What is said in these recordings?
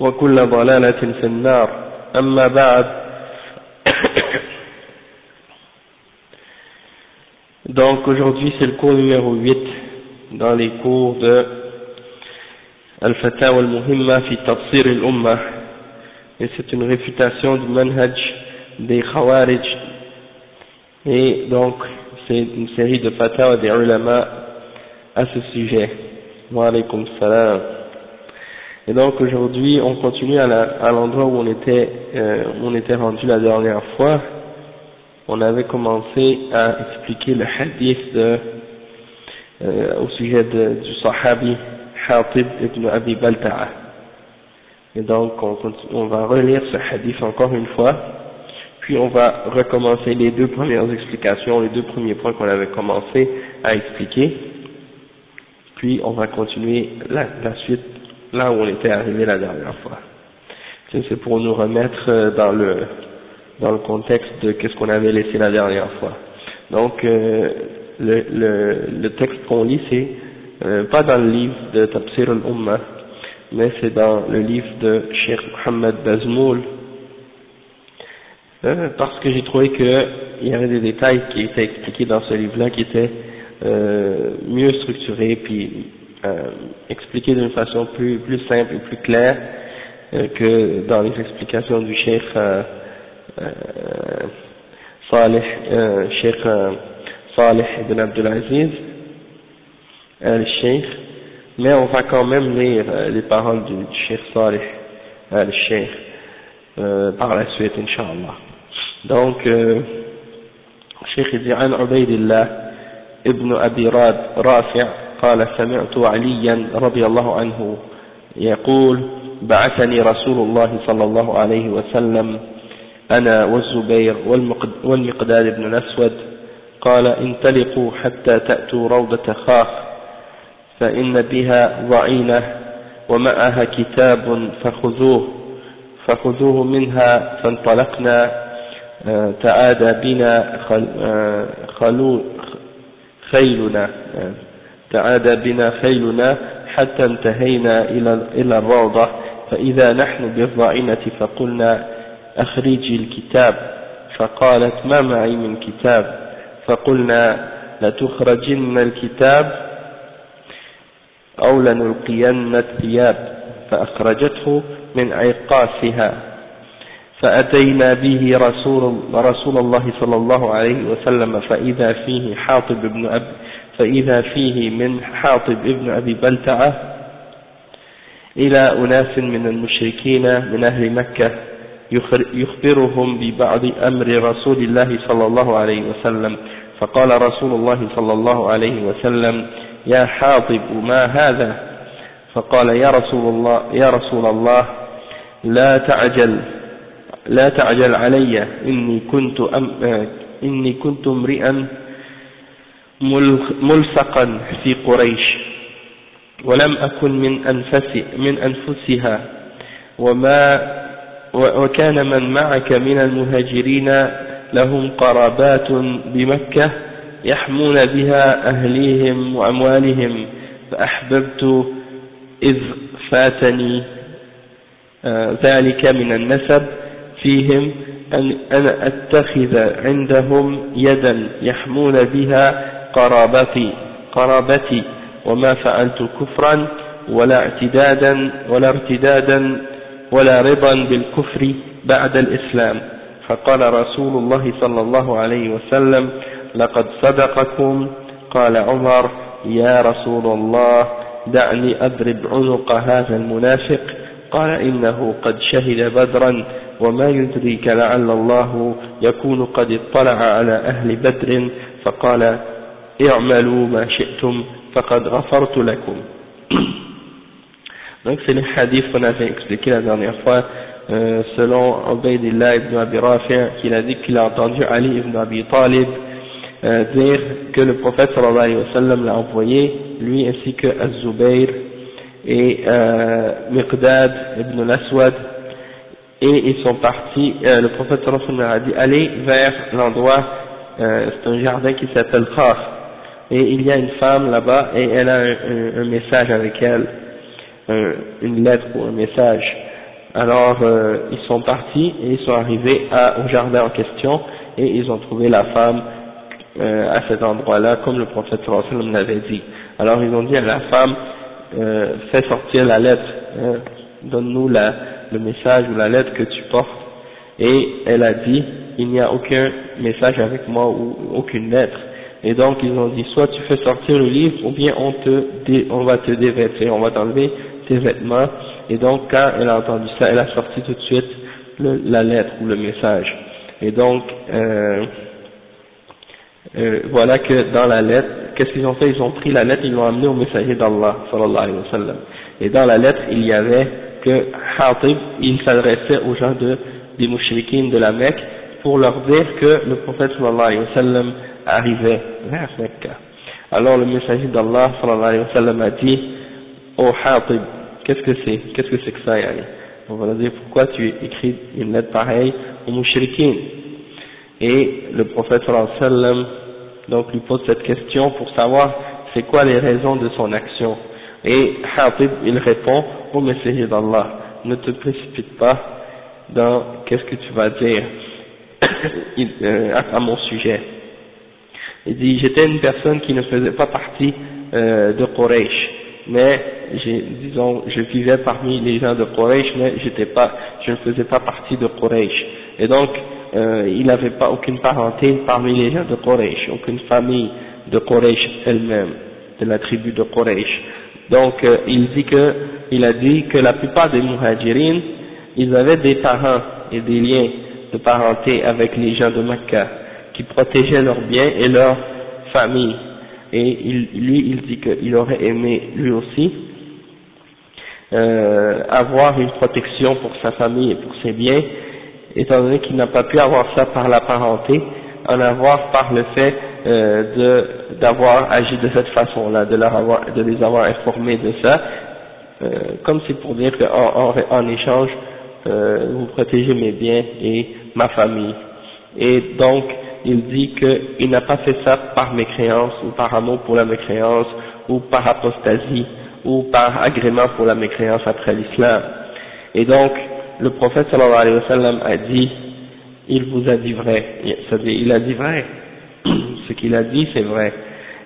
وكل ضلالة في النار أما بعد Donc aujourd'hui c'est le cours numéro 8 dans les cours de Al-Fatawa al-Muhimma fi Tafsir al-Ummah et c'est une réfutation du manhaj des Khawarij et donc c'est une série de fatawa des ulama à ce sujet. Wa alaykum salam. Et donc aujourd'hui on continue à l'endroit où on était euh, où on était rendu la dernière fois. On avait commencé à expliquer le hadith euh, au sujet du sahabi Hatib ibn Abi Balta'a. Et donc on, va relire ce hadith encore une fois, puis on va recommencer les deux premières explications, les deux premiers points qu'on avait commencé à expliquer, puis on va continuer la suite là où on était arrivé la dernière fois. C'est pour nous remettre dans le dans le contexte de qu'est-ce qu'on avait laissé la dernière fois. Donc euh, le, le, le, texte qu'on lit c'est euh, pas dans le livre de Tafsir al-Ummah, mais c'est dans le livre de Sheikh Mohammed Bazmoul, euh, parce que j'ai trouvé qu'il y avait des détails qui étaient expliqués dans ce livre-là qui étaient mieux structurés puis expliqués d'une façon plus, plus simple et plus claire que dans les explications du Cheikh Salih, Cheikh Salih ibn Abdulaziz, le Cheikh, mais on va quand même lire les paroles du Cheikh Salih, le Cheikh, par la suite, Inch'Allah. Donc, Cheikh dit عن عبيد الله ابن أبي راد رافع قال سمعت عليا رضي الله عنه يقول بعثني رسول الله صلى الله عليه وسلم أنا والزبير والمقداد بن الأسود. قال انطلقوا حتى تأتوا روضة خاخ فإن بها ضعينة ومعها كتاب فخذوه فخذوه منها فانطلقنا تعادى بنا خلو خيلنا تعادى بنا خيلنا حتى انتهينا إلى إلى الروضة. فإذا نحن بالضعينة فقلنا أخرجي الكتاب. فقالت ما معي من كتاب؟ فقلنا لتخرجن الكتاب أو لنلقين الثياب. فأخرجته من عقاسها فأتينا به رسول, رسول الله صلى الله عليه وسلم. فإذا فيه حاطب بن أب فإذا فيه من حاطب ابن أبي بلتعة إلى أناس من المشركين من أهل مكة يخبرهم ببعض أمر رسول الله صلى الله عليه وسلم. فقال رسول الله صلى الله عليه وسلم يا حاطب ما هذا؟ فقال يا رسول الله يا رسول الله لا تعجل لا تعجل علي إني كنت أم إني كنت امرئا ملصقا في قريش ولم أكن من أنفس من أنفسها. وما وكان من معك من المهاجرين لهم قرابات بمكة يحمون بها أهليهم وأموالهم فأحببت إذ فاتني آه، ذلك من النسب فيهم أن أتخذ عندهم يدا يحمون بها قرابتي قرابتي. وما فعلت كفرا ولا اعتدادا ولا ارتدادا ولا رضا بالكفر بعد الإسلام. فقال رسول الله صلى الله عليه وسلم لقد صدقكم. قال عمر يا رسول الله دعني أضرب عنق هذا المنافق. قال إنه قد شهد بدرا وما يدريك لعل الله يكون قد اطلع على أهل بدر. فقال اعملوا ما شئتم فقد غفرت لكم Donc c'est les hadiths qu'on avait expliqué la dernière fois euh, selon Ubaidillah ibn Abi Rafi' qu'il a dit qu'il a entendu Ali ibn Abi Talib euh, dire que le prophète sallallahu alayhi wa sallam l'a envoyé lui ainsi que Az-Zubayr et euh, Miqdad ibn al-Aswad et ils sont partis, euh, le prophète sallallahu alayhi wa sallam a dit allez vers l'endroit, euh, c'est un jardin qui s'appelle Khar et il y a une femme là-bas et elle a un, un, un message avec elle, un, une lettre ou un message. Alors euh, ils sont partis et ils sont arrivés à, au jardin en question et ils ont trouvé la femme euh, à cet endroit-là comme le prophète sallam l'avait dit. Alors ils ont dit à la femme euh, fais sortir la lettre, hein, donne-nous le message ou la lettre que tu portes. Et elle a dit, il n'y a aucun message avec moi ou aucune lettre. Et donc ils ont dit, soit tu fais sortir le livre, ou bien on te, on va te dévêtir, on va t'enlever tes vêtements. Et donc quand elle a entendu ça, elle a sorti tout de suite le, la lettre ou le message. Et donc euh, euh, voilà que dans la lettre, qu'est-ce qu'ils ont fait? Ils ont pris la lettre, ils l'ont amenée au messager d'Allah. Et dans la lettre, il y avait que Hatib, il s'adressait aux gens de, des mouchriquines de la Mecque pour leur dire que le prophète sallallahu alayhi wa sallam arrivait vers Mecca. Alors le messager d'Allah sallallahu alayhi a dit, oh Hatib, qu'est-ce que c'est Qu'est-ce que c'est que ça yani? On va dire pourquoi tu écris une lettre pareille aux mouchriquines? Et le prophète sallallahu alayhi donc lui pose cette question pour savoir c'est quoi les raisons de son action. Et Hatib, il répond au messager d'Allah, ne te précipite pas dans qu'est-ce que tu vas dire euh, à mon sujet. Il dit, j'étais une personne qui ne faisait pas partie euh, de Quraysh, mais disons, je vivais parmi les gens de Quraysh, mais pas, je ne faisais pas partie de Quraysh. Et donc, euh, il n'avait pas aucune parenté parmi les gens de Quraysh, aucune famille de Quraysh elle-même, de la tribu de Quraysh. Donc euh, il dit que, il a dit que la plupart des muhajirines, ils avaient des parents et des liens de parenté avec les gens de Mecca, qui protégeaient leurs biens et leurs familles. Et il, lui, il dit qu'il aurait aimé lui aussi euh, avoir une protection pour sa famille et pour ses biens, étant donné qu'il n'a pas pu avoir ça par la parenté, en avoir par le fait euh, d'avoir agi de cette façon-là, de, de les avoir informés de ça, euh, comme c'est pour dire qu'en en, en échange, euh, vous protégez mes biens et ma famille. Et donc, il dit qu'il n'a pas fait ça par mécréance ou par amour pour la mécréance ou par apostasie ou par agrément pour la mécréance après l'islam. Et donc, le prophète sallallahu alayhi wa sallam a dit, il vous a dit vrai, il a dit vrai, ce qu'il a dit c'est vrai.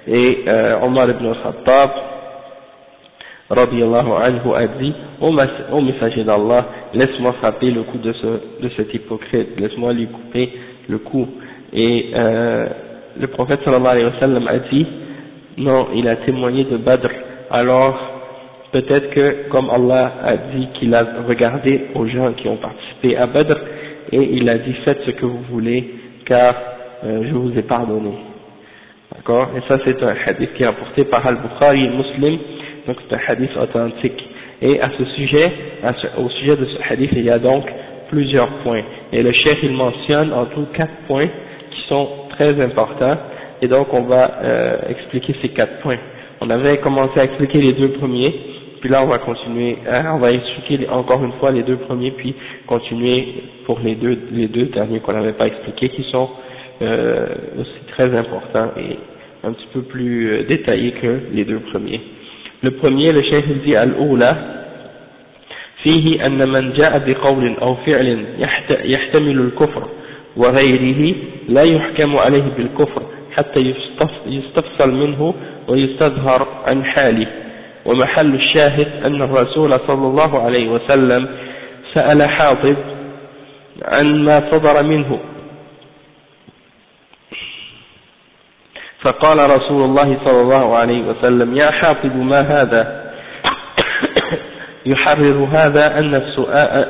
Et euh, Omar ibn al-Khattab, anhu, a dit, ô messager d'Allah, laisse-moi frapper le cou de, ce, de cet hypocrite, laisse-moi lui couper le cou. Et euh, le prophète sallallahu alayhi wa sallam a dit, non, il a témoigné de Badr, alors peut-être que comme Allah a dit qu'il a regardé aux gens qui ont participé à Badr et il a dit faites ce que vous voulez car euh, je vous ai pardonné. D'accord? Et ça c'est un hadith qui est rapporté par Al-Bukhari Muslim, donc c'est un hadith authentique. Et à ce sujet, au sujet de ce hadith, il y a donc plusieurs points. Et le chef il mentionne en tout quatre points qui sont très importants. Et donc on va euh, expliquer ces quatre points. On avait commencé à expliquer les deux premiers, puis là on va continuer, hein, on va expliquer encore une fois les deux premiers, puis continuer pour les deux, les deux derniers qu'on n'avait pas expliqués, qui sont euh, aussi très importants et un petit peu plus euh, détaillés que les deux premiers. Le premier, le chef dit al-oula, فيه أن من جاء بقول أو فعل يحتمل الكفر وغيره لا يحكم عليه بالكفر حتى يستفصل منه ويستظهر عن حاله. ومحل الشاهد أن الرسول صلى الله عليه وسلم سأل حاطب عن ما صدر منه. فقال رسول الله صلى الله عليه وسلم يا حاطب ما هذا؟ يحرر هذا أن,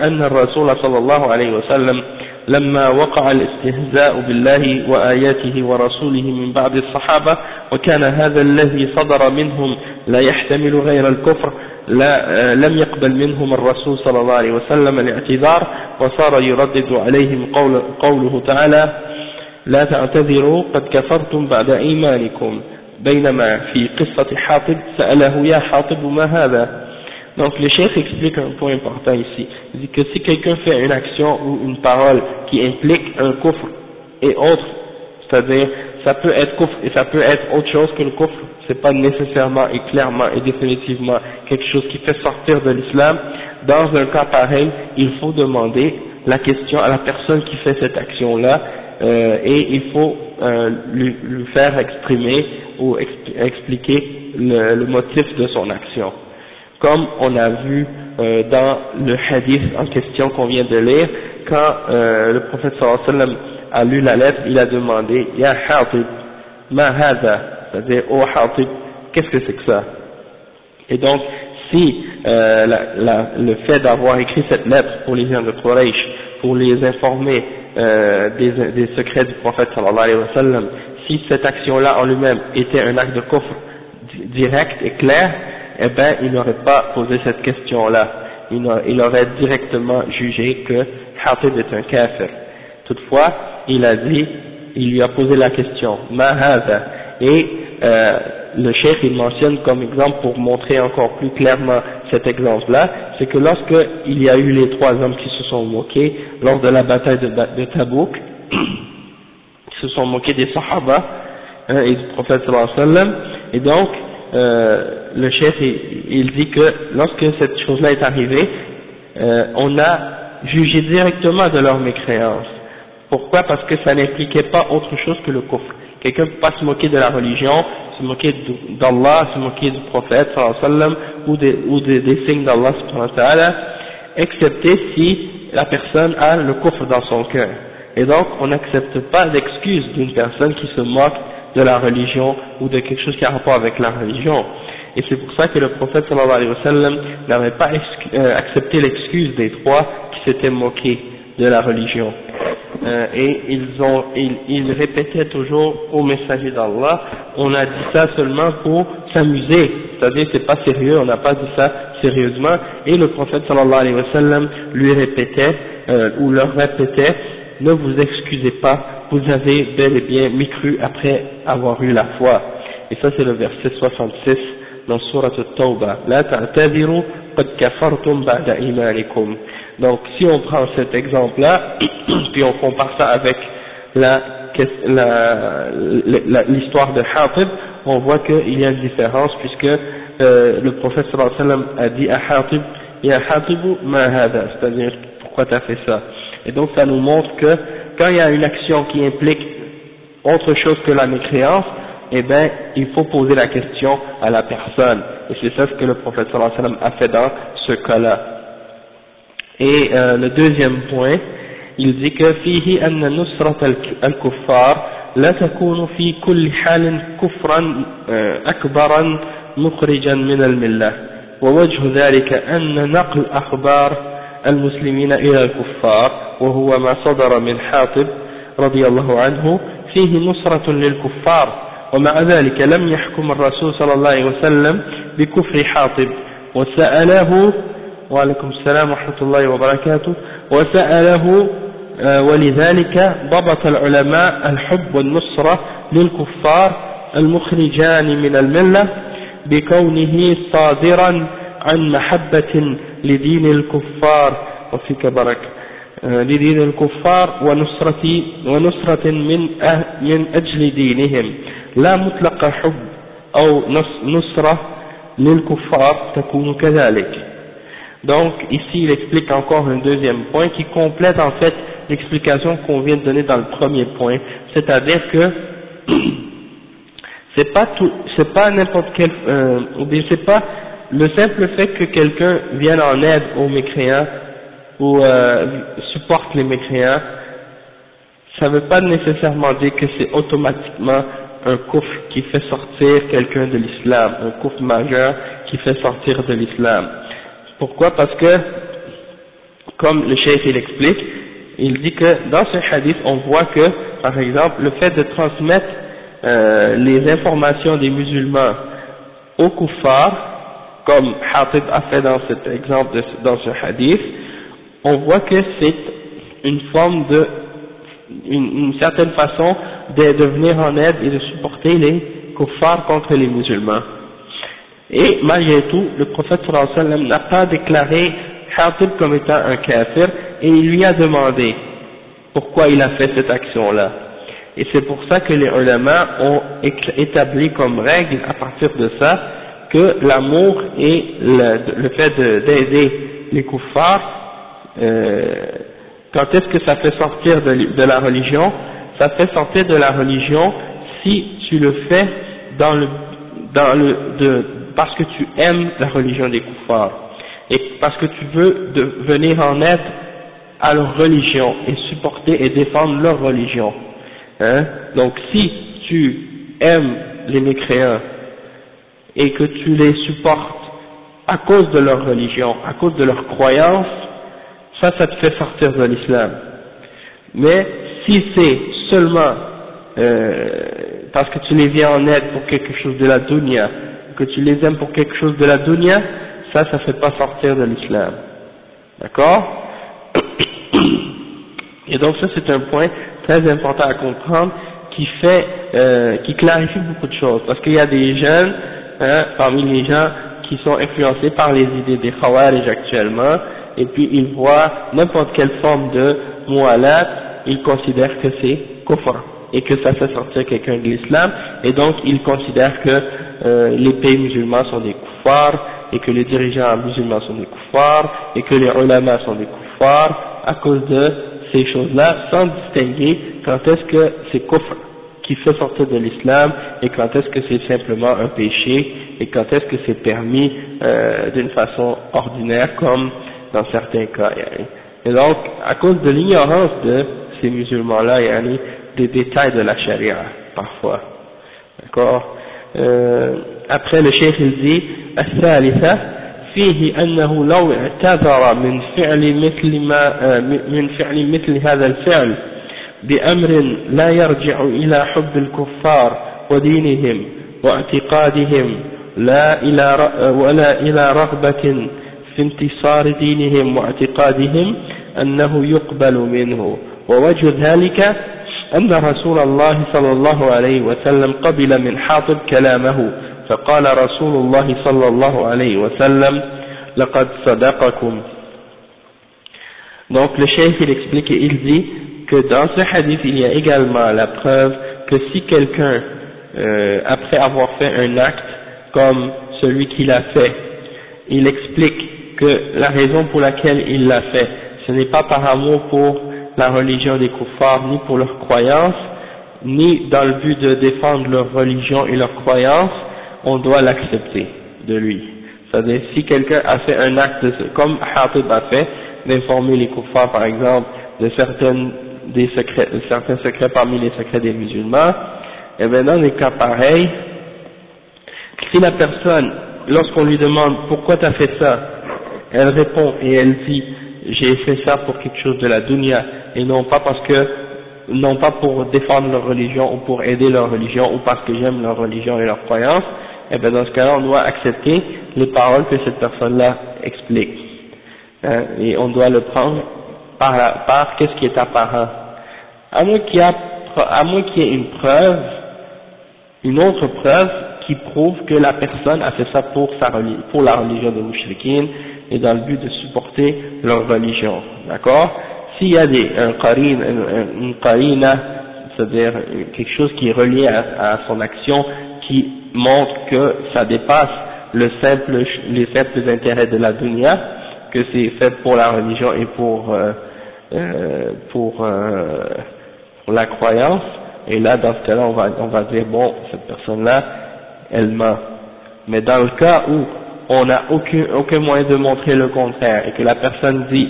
أن الرسول صلى الله عليه وسلم لما وقع الاستهزاء بالله وآياته ورسوله من بعض الصحابة وكان هذا الذي صدر منهم لا يحتمل غير الكفر لا لم يقبل منهم الرسول صلى الله عليه وسلم الاعتذار وصار يردد عليهم قول قوله تعالى لا تعتذروا قد كفرتم بعد إيمانكم. بينما في قصة حاطب سأله يا حاطب ما هذا؟ Donc le chef explique un point important ici. Il dit que si quelqu'un fait une action ou une parole qui implique un coffre et autre, c'est-à-dire ça peut être coffre et ça peut être autre chose que le coffre, c'est pas nécessairement et clairement et définitivement quelque chose qui fait sortir de l'islam, dans un cas pareil, il faut demander la question à la personne qui fait cette action-là euh, et il faut euh, lui, lui, faire exprimer ou expliquer le, le motif de son action comme on a vu euh, dans le hadith en question qu'on vient de lire, quand euh, le prophète sallallahu alayhi wa sallam a lu la lettre, il a demandé « Ya Hatib, ma hada » c'est-à-dire « Oh Hatib, qu'est-ce que c'est que ça ?» Et donc, si euh, la, la, le fait d'avoir écrit cette lettre pour les gens de Quraysh, pour les informer euh, des, des, secrets du prophète sallallahu alayhi wa sallam, si cette action-là en lui-même était un acte de coffre direct et clair, eh ben il n'aurait pas posé cette question-là. Il, aurait directement jugé que Hatib est un kafir. Toutefois, il a dit, il lui a posé la question, ma Et euh, le chef il mentionne comme exemple pour montrer encore plus clairement cet exemple-là, c'est que lorsque il y a eu les trois hommes qui se sont moqués lors de la bataille de, de Tabouk, qui se sont moqués des Sahaba hein, et du prophète sallallahu alayhi wa sallam, et donc euh, le chef il, dit que lorsque cette chose-là est arrivée, euh, on a jugé directement de leur mécréance. Pourquoi? Parce que ça n'impliquait pas autre chose que le coffre. Quelqu'un ne peut pas se moquer de la religion, se moquer d'Allah, se moquer du prophète sallam, ou des, ou des, des signes d'Allah excepté si la personne a le coffre dans son cœur. Et donc on n'accepte pas l'excuse d'une personne qui se moque de la religion ou de quelque chose qui a rapport avec la religion. Et c'est pour ça que le prophète sallallahu alayhi wa sallam n'avait pas euh, accepté l'excuse des trois qui s'étaient moqués de la religion. Euh, et ils, ont, ils, ils, répétaient toujours au messager d'Allah, on a dit ça seulement pour s'amuser, c'est-à-dire c'est pas sérieux, on n'a pas dit ça sérieusement, et le prophète sallallahu alayhi wa sallam lui répétait, euh, ou leur répétait, ne vous excusez pas, vous avez bel et bien mécru après avoir eu la foi. Et ça c'est le verset 66 Donc si on prend cet exemple-là, puis on compare ça avec l'histoire de Hatib, on voit qu'il y a une différence puisque euh, le prophète sallallahu alayhi wa sallam a dit à Hatib, Ya Hatibu ma hada, c'est-à-dire pourquoi tu as fait ça? Et donc ça nous montre que quand il y a une action qui implique autre chose que la mécréance, eh bien, il faut poser la question à la personne. Et c'est ça ce que le prophète sallallahu alayhi wa sallam a fait dans ce cas-là. Et euh, le deuxième point, il dit que فيه أن نصرة الكفار لا تكون في كل حال كفرا أكبرا مخرجا من الملة ووجه ذلك أن نقل أخبار المسلمين إلى الكفار وهو ما صدر من حاطب رضي الله عنه فيه نصرة للكفار ومع ذلك لم يحكم الرسول صلى الله عليه وسلم بكفر حاطب. وسأله وعليكم السلام ورحمة الله وبركاته. وسأله آه، ولذلك ضبط العلماء الحب والنصرة للكفار المخرجان من الملة بكونه صادرا عن محبة لدين الكفار. وفيك بركة. لدين الكفار ونصرة ونصرة من من أجل دينهم. لا مطلق حب أو نصرة للكفار تكون كذلك Donc ici il explique encore un deuxième point qui complète en fait l'explication qu'on vient de donner dans le premier point, c'est-à-dire que c'est pas tout, c'est pas n'importe quel, euh, ou bien c'est pas le simple fait que quelqu'un vienne en aide aux mécréants ou euh, supporte les mécréants, ça ne veut pas nécessairement dire que c'est automatiquement un couf qui fait sortir quelqu'un de l'islam, un couf majeur qui fait sortir de l'islam. Pourquoi? Parce que, comme le chef il explique, il dit que dans ce hadith, on voit que, par exemple, le fait de transmettre euh, les informations des musulmans aux kuffars, comme Hatib a fait dans cet exemple, dans ce hadith, on voit que c'est une forme de, une, une certaine façon de, de, venir en aide et de supporter les kuffars contre les musulmans. Et malgré tout, le prophète sallam n'a pas déclaré Hatib comme étant un kafir et il lui a demandé pourquoi il a fait cette action-là. Et c'est pour ça que les ulama ont établi comme règle à partir de ça que l'amour et le, le fait d'aider les kuffars, euh, quand est-ce que ça fait sortir de, la religion? Ça fait sortir de la religion si tu le fais parce que tu aimes la religion des kuffars et parce que tu veux venir en aide à leur religion et supporter et défendre leur religion. Hein? Donc si tu aimes les mécréants et que tu les supportes à cause de leur religion, à cause de leur croyance, ça, ça te fait sortir de l'islam. Mais si c'est seulement euh, parce que tu les viens en aide pour quelque chose de la dunya, que tu les aimes pour quelque chose de la dunya, ça, ça fait pas sortir de l'islam. D'accord? Et donc ça, c'est un point très important à comprendre qui fait, euh, qui clarifie beaucoup de choses. Parce qu'il y a des jeunes, hein, parmi les gens qui sont influencés par les idées des khawarij actuellement, et puis ils voient n'importe quelle forme de mu'alat, ils considèrent que c'est kufr, et que ça fait sortir quelqu'un de l'islam, et donc ils considèrent que euh, les pays musulmans sont des kuffars, et que les dirigeants musulmans sont des kuffars, et que les ulama sont des kuffars, à cause de ces choses-là, sans distinguer quand est-ce que c'est kufr qui fait sortir de l'islam et quand est-ce que c'est simplement un péché et quand est-ce que c'est permis euh, d'une façon ordinaire comme dans certains cas. Et donc, à cause de l'ignorance de ces musulmans-là, il y a des détails de la charia, parfois. D'accord euh, Après, le chef il dit, الثالثة فيه أنه لو اعتذر من فعل مثل ما من فعل مثل هذا الفعل بأمر لا يرجع إلى حب الكفار ودينهم واعتقادهم لا إلى ولا إلى رغبة في انتصار دينهم واعتقادهم أنه يقبل منه ووجه ذلك أن رسول الله صلى الله عليه وسلم قبل من حاطب كلامه فقال رسول الله صلى الله عليه وسلم لقد صدقكم Donc le chef il explique et il dit que dans ce hadith il y a également la preuve que si quelqu'un euh, après avoir fait un acte comme celui qui l'a fait, il explique la raison pour laquelle il l'a fait, ce n'est pas par amour pour la religion des koufars, ni pour leur croyance, ni dans le but de défendre leur religion et leur croyance, on doit l'accepter de lui. C'est-à-dire, si quelqu'un a fait un acte, comme Hatib a fait, d'informer les koufars par exemple de des secrets, de certains secrets parmi les secrets des musulmans, et bien dans les cas pareils, si la personne, lorsqu'on lui demande pourquoi tu as fait ça, elle répond et elle dit j'ai fait ça pour quelque chose de la dunya et non pas parce que non pas pour défendre leur religion ou pour aider leur religion ou parce que j'aime leur religion et leur croyance, et eh bien dans ce cas-là on doit accepter les paroles que cette personne-là explique. Hein, et on doit le prendre par, par qu'est-ce qui est apparent. À moins qu'il y, a, à moins qu'il y ait une preuve, une autre preuve qui prouve que la personne a fait ça pour, sa, pour la religion des mouchriquines et dans le but de supporter leur religion, d'accord? S'il y a des, un qarin, une qarina, c'est-à-dire quelque chose qui est relié à, son action, qui montre que ça dépasse le simple, les simples intérêts de la dunya, que c'est fait pour la religion et pour, euh, euh, euh, pour la croyance, et là, dans ce cas-là, on va, on va dire, bon, cette personne-là, elle ment. Mais dans le cas où on n'a aucun, aucun moyen de montrer le contraire, et que la personne dit,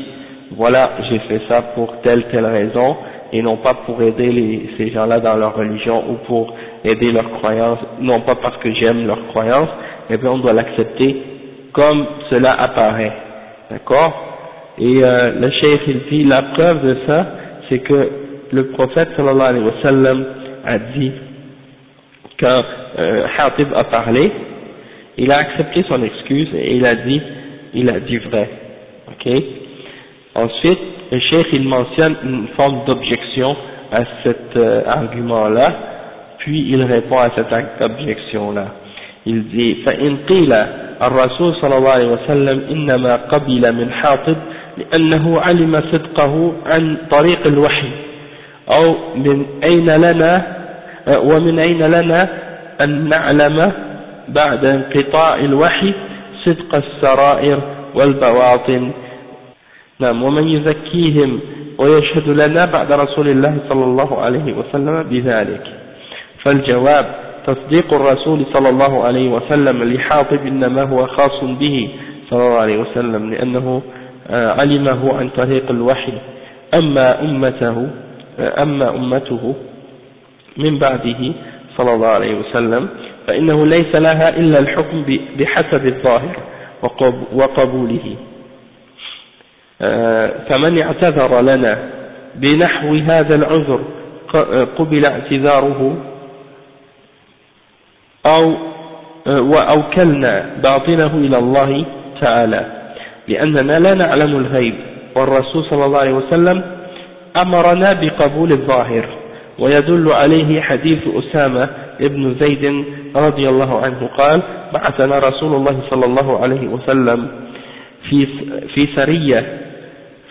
voilà, j'ai fait ça pour telle, telle raison, et non pas pour aider les, ces gens-là dans leur religion ou pour aider leur croyance, non pas parce que j'aime leur croyance, mais bien on doit l'accepter comme cela apparaît. D'accord? Et euh, le cheikh il dit, la preuve de ça, c'est que le prophète sallallahu alayhi wa sallam a dit, quand euh, Hatib a parlé, il a accepté son excuse et il a dit, il a dit vrai. Ok Ensuite, le cheikh il mentionne une forme d'objection à cet euh, argument-là, puis il répond à cette objection-là. Il dit فإن قيل الرسول صلى الله عليه وسلم إنما قبل من حاطب لأنه علم صدقه عن طريق الوحي أو من أين لنا ومن أين لنا أن نعلم بعد انقطاع الوحي صدق السرائر والبواطن. نعم ومن يزكيهم ويشهد لنا بعد رسول الله صلى الله عليه وسلم بذلك. فالجواب تصديق الرسول صلى الله عليه وسلم لحاطب إنما هو خاص به صلى الله عليه وسلم لأنه آه، علمه عن طريق الوحي. أما أمته آه، أما أمته من بعده صلى الله عليه وسلم فإنه ليس لها إلا الحكم بحسب الظاهر وقبوله. آه، فمن اعتذر لنا بنحو هذا العذر قبل اعتذاره أو آه، وأوكلنا باطنه إلى الله تعالى. لأننا لا نعلم الغيب والرسول صلى الله عليه وسلم أمرنا بقبول الظاهر. ويدل عليه حديث أسامة ابن زيد رضي الله عنه قال بعثنا رسول الله صلى الله عليه وسلم في في سرية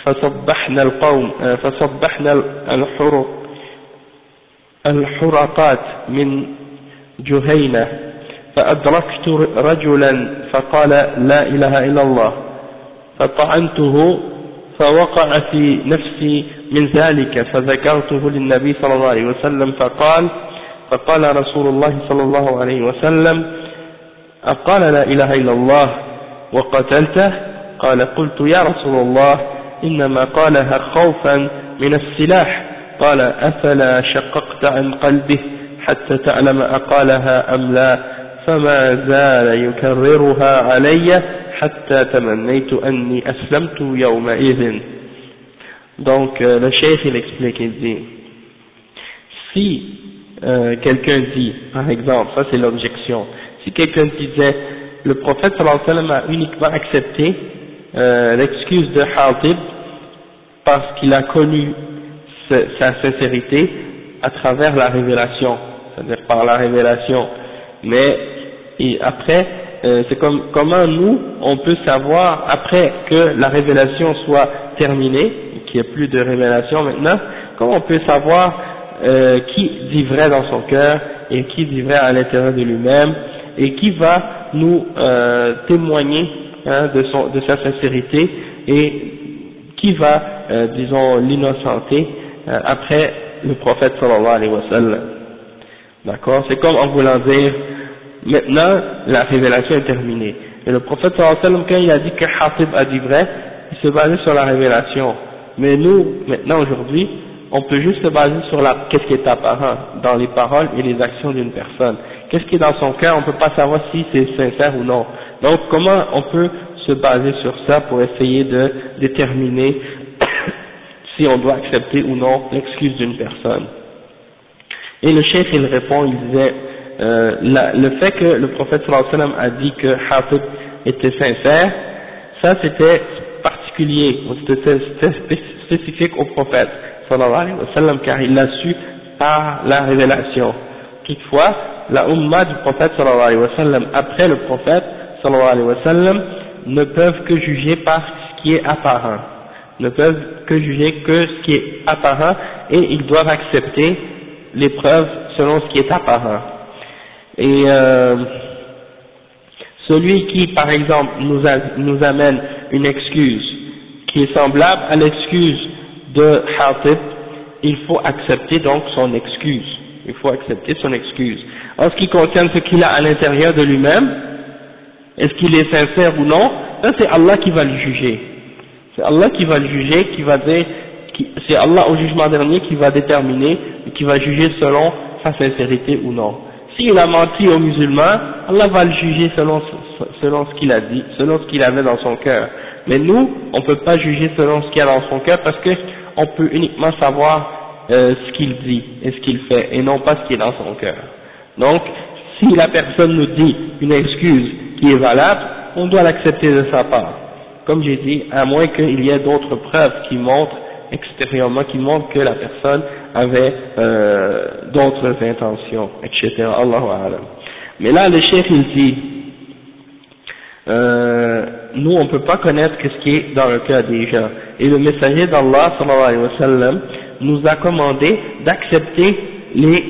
فصبحنا القوم فصبحنا الحرق الحرقات من جهينة فأدركت رجلا فقال لا إله إلا الله فطعنته فوقع في نفسي من ذلك فذكرته للنبي صلى الله عليه وسلم فقال فقال رسول الله صلى الله عليه وسلم أقال لا إله إلا الله وقتلته؟ قال قلت يا رسول الله إنما قالها خوفا من السلاح. قال أفلا شققت عن قلبه حتى تعلم أقالها أم لا؟ فما زال يكررها علي. حتى تمنيت أني أسلمت يومئذ Donc euh, le cheikh il explique, il dit, si euh, quelqu'un dit, par exemple, ça c'est l'objection, si quelqu'un disait, le prophète sallallahu alayhi wa sallam a uniquement accepté euh, l'excuse de Hatib parce qu'il a connu sa sincérité à travers la révélation, c'est-à-dire par la révélation, mais et après, euh, c'est comme comment nous on peut savoir après que la révélation soit terminée, qu'il n'y ait plus de révélation maintenant, comment on peut savoir euh, qui dit vrai dans son cœur et qui dit vrai à l'intérieur de lui-même et qui va nous euh, témoigner hein, de, sa sincérité et qui va, euh, disons, l'innocenter euh, après le prophète sallallahu alayhi wa sallam. D'accord? C'est comme en voulant dire, maintenant la révélation est terminée. Et le prophète sallallahu alayhi wa il a dit que Hatib a dit vrai, il se basait sur la révélation. Mais nous, maintenant aujourd'hui, on peut juste se baser sur la, qu'est-ce qui est apparent dans les paroles et les actions d'une personne. Qu'est-ce qui est dans son cœur, on peut pas savoir si c'est sincère ou non. Donc comment on peut se baser sur ça pour essayer de déterminer si on doit accepter ou non l'excuse d'une personne? Et le chef il répond, il disait, euh, le fait que le prophète sallam a dit que Hafid était sincère, ça c'était particulier, c'était spécifique au prophète sallallahu sallam car il l'a su par la révélation. toutefois, la Ummah du prophète sallallahu wa sallam, après le prophète sallallahu wa sallam, ne peuvent que juger par ce qui est apparent, ne peuvent que juger que ce qui est apparent, et ils doivent accepter les preuves selon ce qui est apparent. Et euh, celui qui, par exemple, nous, amène une excuse qui est semblable à l'excuse de Hatib, il faut accepter donc son excuse. Il faut accepter son excuse. En ce qui concerne ce qu'il a à l'intérieur de lui-même, est-ce qu'il est sincère ou non, c'est Allah qui va le juger. C'est Allah qui va le juger, qui va dire, c'est Allah au jugement dernier qui va déterminer, qui va juger selon sa sincérité ou non. S'il a menti aux musulmans, Allah va le juger selon, selon ce qu'il a dit, selon ce qu'il avait dans son cœur. Mais nous, on ne peut pas juger selon ce qu'il y a dans son cœur parce qu'on peut uniquement savoir euh, ce qu'il dit et ce qu'il fait et non pas ce qui est dans son cœur. Donc, si la personne nous dit une excuse qui est valable, on doit l'accepter de sa part. Comme j'ai dit, à moins qu'il y ait d'autres preuves qui montrent extérieurement, qui montrent que la personne avait euh, d'autres intentions, etc. Allahu Alam. Mais là, le chef il dit, euh, nous on ne peut pas connaître ce qui est dans le cœur des gens. Et le messager d'Allah sallallahu alayhi wa sallam nous a commandé d'accepter les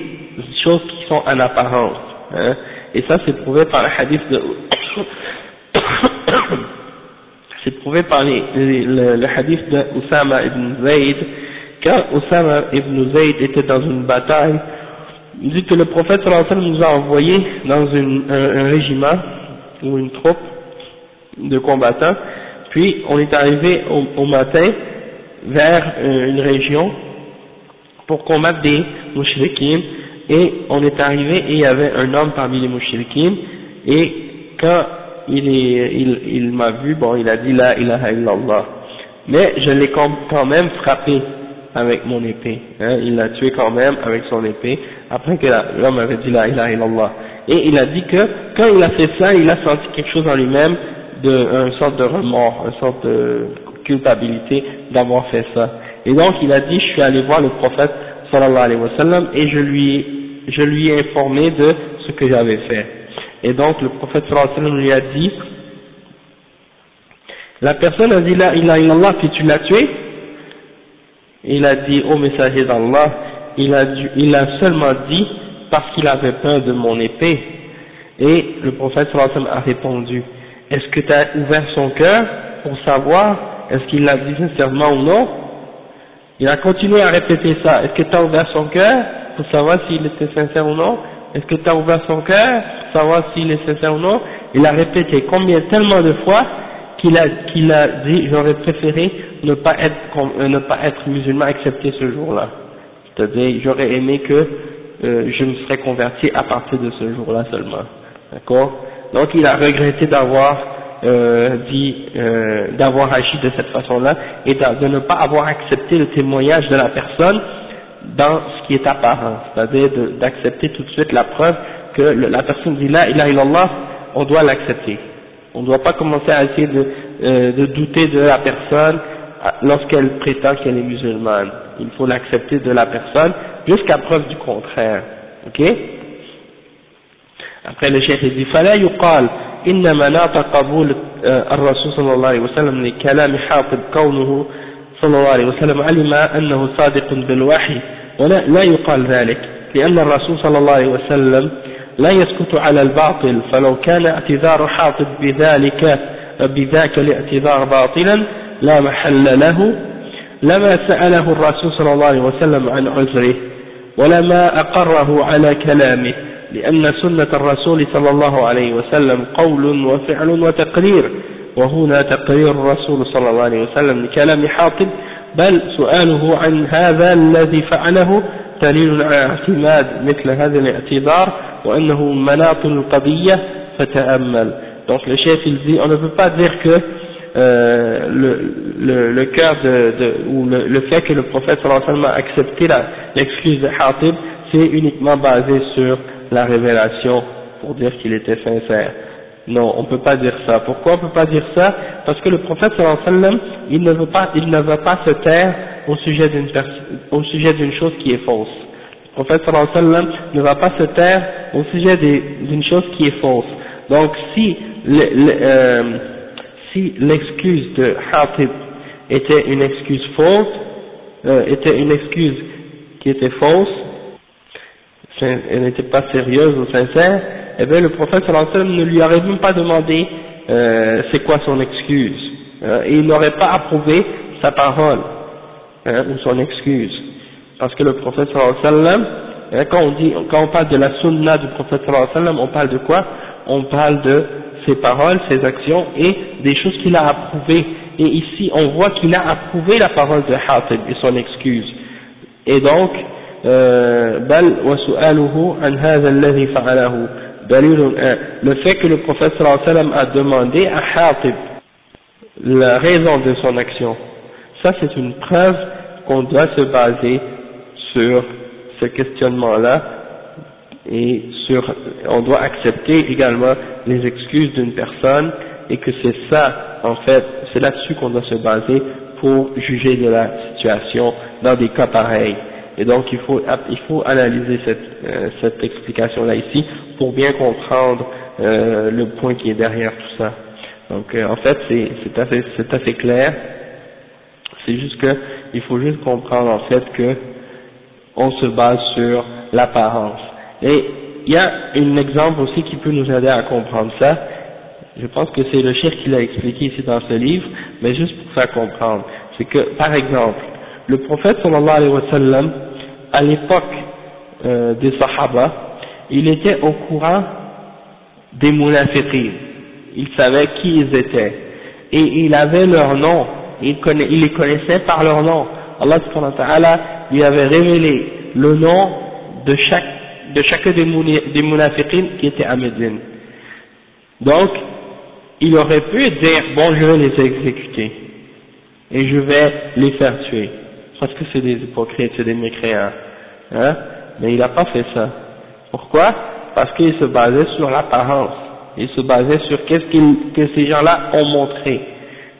choses qui sont en apparence. Hein. Et ça c'est prouvé par le hadith de... c'est prouvé par le, hadith de ibn Zayd. Quand Usama ibn Zayd était dans une bataille, il dit que le prophète nous a envoyé dans un, régiment ou une troupe de combattants, puis on est arrivé au, matin vers euh, une région pour combattre des mouchriquins, et on est arrivé et il y avait un homme parmi les mouchriquins, et quand il, m'a vu, bon il a dit la ilaha illallah, mais je l'ai quand même frappé avec mon épée, hein, il l'a tué quand même avec son épée, après que l'homme avait dit la ilaha illallah. Et il a dit que quand il a fait ça, il a senti quelque chose en lui-même une sorte de remords, une sorte de culpabilité d'avoir fait ça. Et donc il a dit, je suis allé voir le prophète sallallahu alayhi wa sallam et je lui, je lui ai informé de ce que j'avais fait. Et donc le prophète sallallahu alayhi wa sallam lui a dit, la personne a dit là, il a illallah, puis tu l'as tué Il a dit, au messager d'Allah, il a, il a seulement dit parce qu'il avait peur de mon épée. Et le prophète sallallahu a répondu, est-ce que tu as ouvert son cœur pour savoir est-ce qu'il l'a dit sincèrement ou non? Il a continué à répéter ça. Est-ce que tu as ouvert son cœur pour savoir s'il était sincère ou non? Est-ce que tu as ouvert son cœur pour savoir s'il est sincère ou non? Il a répété combien tellement de fois qu'il a, qu'il a dit j'aurais préféré ne pas être, euh, ne pas être musulman accepté ce jour-là. C'est-à-dire j'aurais aimé que euh, je me serais converti à partir de ce jour-là seulement. D'accord? Donc il a regretté d'avoir euh, dit, euh, d'avoir agi de cette façon-là et de, ne pas avoir accepté le témoignage de la personne dans ce qui est apparent, c'est-à-dire d'accepter tout de suite la preuve que la personne dit là, il a illallah, on doit l'accepter. On ne doit pas commencer à essayer de, euh, de douter de la personne lorsqu'elle prétend qu'elle est musulmane. Il faut l'accepter de la personne jusqu'à preuve du contraire. Ok après le chef dit فلا يقال إن مناط قبول الرسول صلى الله عليه وسلم لكلام حافظ كونه صلى الله عليه وسلم علم أنه صادق بالوحي ولا لا يقال ذلك لأن الرسول صلى الله عليه وسلم لا يسكت على الباطل فلو كان اعتذار حاطب بذلك بذاك الاعتذار باطلا لا محل له لما سأله الرسول صلى الله عليه وسلم عن عذره ولما أقره على كلامه لأن سنة الرسول صلى الله عليه وسلم قول وفعل وتقرير وهنا تقرير الرسول صلى الله عليه وسلم لكلام حاطب بل سؤاله عن هذا الذي فعله دليل على اعتماد مثل هذا الاعتذار وأنه مناط القضية فتأمل. Donc le chef il dit on ne peut pas dire que euh, le, le, le cœur de, de, ou le, le fait que le prophète sallallahu a accepté l'excuse de Hatib c'est uniquement basé sur la révélation pour dire qu'il était sincère. Non, on ne peut pas dire ça. Pourquoi on ne peut pas dire ça? Parce que le prophète sallallahu il ne veut pas, il ne veut pas se taire au sujet d'une au sujet d'une chose qui est fausse. Le Le prophète sallallahu ne va pas se taire au sujet d'une chose qui est fausse. Donc si euh, si l'excuse de Hatib était une excuse fausse, euh, était une excuse qui était fausse, elle n'était pas sérieuse ou sincère, eh bien le prophète ne lui aurait même pas demandé euh, c'est quoi son excuse. Euh, et il n'aurait pas approuvé sa parole hein, ou son excuse. Parce que le prophète hein, quand on dit, quand on parle de la sunna du prophète on parle de quoi? On parle de ses paroles, ses actions et des choses qu'il a approuvées. Et ici, on voit qu'il a approuvé la parole de Hatib et son excuse. Et donc, euh, le fait que le prophète a demandé à Hatib la raison de son action, ça c'est une preuve qu'on doit se baser sur ce questionnement-là et sur, on doit accepter également les excuses d'une personne et que c'est ça, en fait, c'est là-dessus qu'on doit se baser pour juger de la situation dans des cas pareils. Et donc il faut, il faut analyser cette, euh, cette explication-là ici pour bien comprendre euh, le point qui est derrière tout ça. Donc euh, en fait c'est assez, assez clair, c'est juste que il faut juste comprendre en fait que on se base sur l'apparence. Et il y a un exemple aussi qui peut nous aider à comprendre ça. Je pense que c'est le chef qui l'a expliqué ici dans ce livre, mais juste pour faire comprendre. C'est que, par exemple, le prophète sallallahu alayhi wa sallam, à l'époque euh, des sahaba, il était au courant des munafiqin. Il savait qui ils étaient. Et il avait leur nom. Il, il les connaissait par leur nom. Allah subhanahu wa ta'ala lui avait révélé le nom de chaque de chacun des, des qui étaient à Médine. Donc, il aurait pu dire, bon, je vais les exécuter, et je vais les faire tuer, parce que c'est des hypocrites, c'est des mécréants, hein, mais il n'a pas fait ça. Pourquoi? Parce qu'il se basait sur l'apparence, il se basait sur qu'est-ce que ces gens-là ont montré,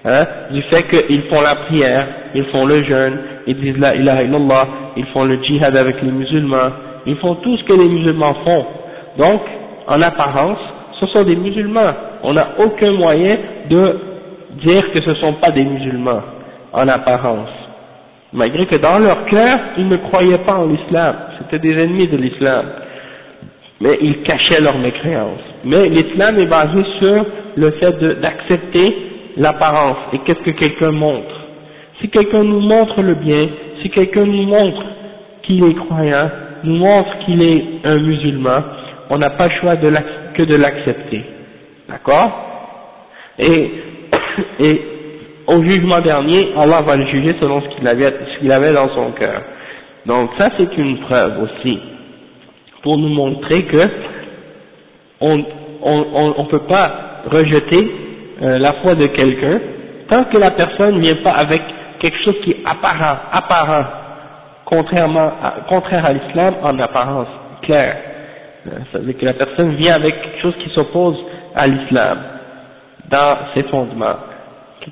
hein, du fait qu'ils font la prière, ils font le jeûne, ils disent la ilaha illallah, ils font le djihad avec les musulmans, ils font tout ce que les musulmans font. Donc, en apparence, ce sont des musulmans. On n'a aucun moyen de dire que ce ne sont pas des musulmans, en apparence. Malgré que dans leur cœur, ils ne croyaient pas en l'islam. C'était des ennemis de l'islam. Mais ils cachaient leur mécréance. Mais l'islam est basé sur le fait d'accepter l'apparence et qu'est-ce que quelqu'un montre. Si quelqu'un nous montre le bien, si quelqu'un nous montre qu'il est croyant, nous montre qu'il est un musulman, on n'a pas le choix que de l'accepter. D'accord? Et, et au jugement dernier, Allah va le juger selon ce qu'il avait, avait dans son cœur. Donc ça c'est une preuve aussi, pour nous montrer que on ne on, on, peut pas rejeter euh, la foi de quelqu'un tant que la personne ne vient pas avec quelque chose qui est apparent, apparent contrairement à, contraire à l'islam en apparence claire. C'est-à-dire euh, que la personne vient avec quelque chose qui s'oppose à l'islam dans ses fondements.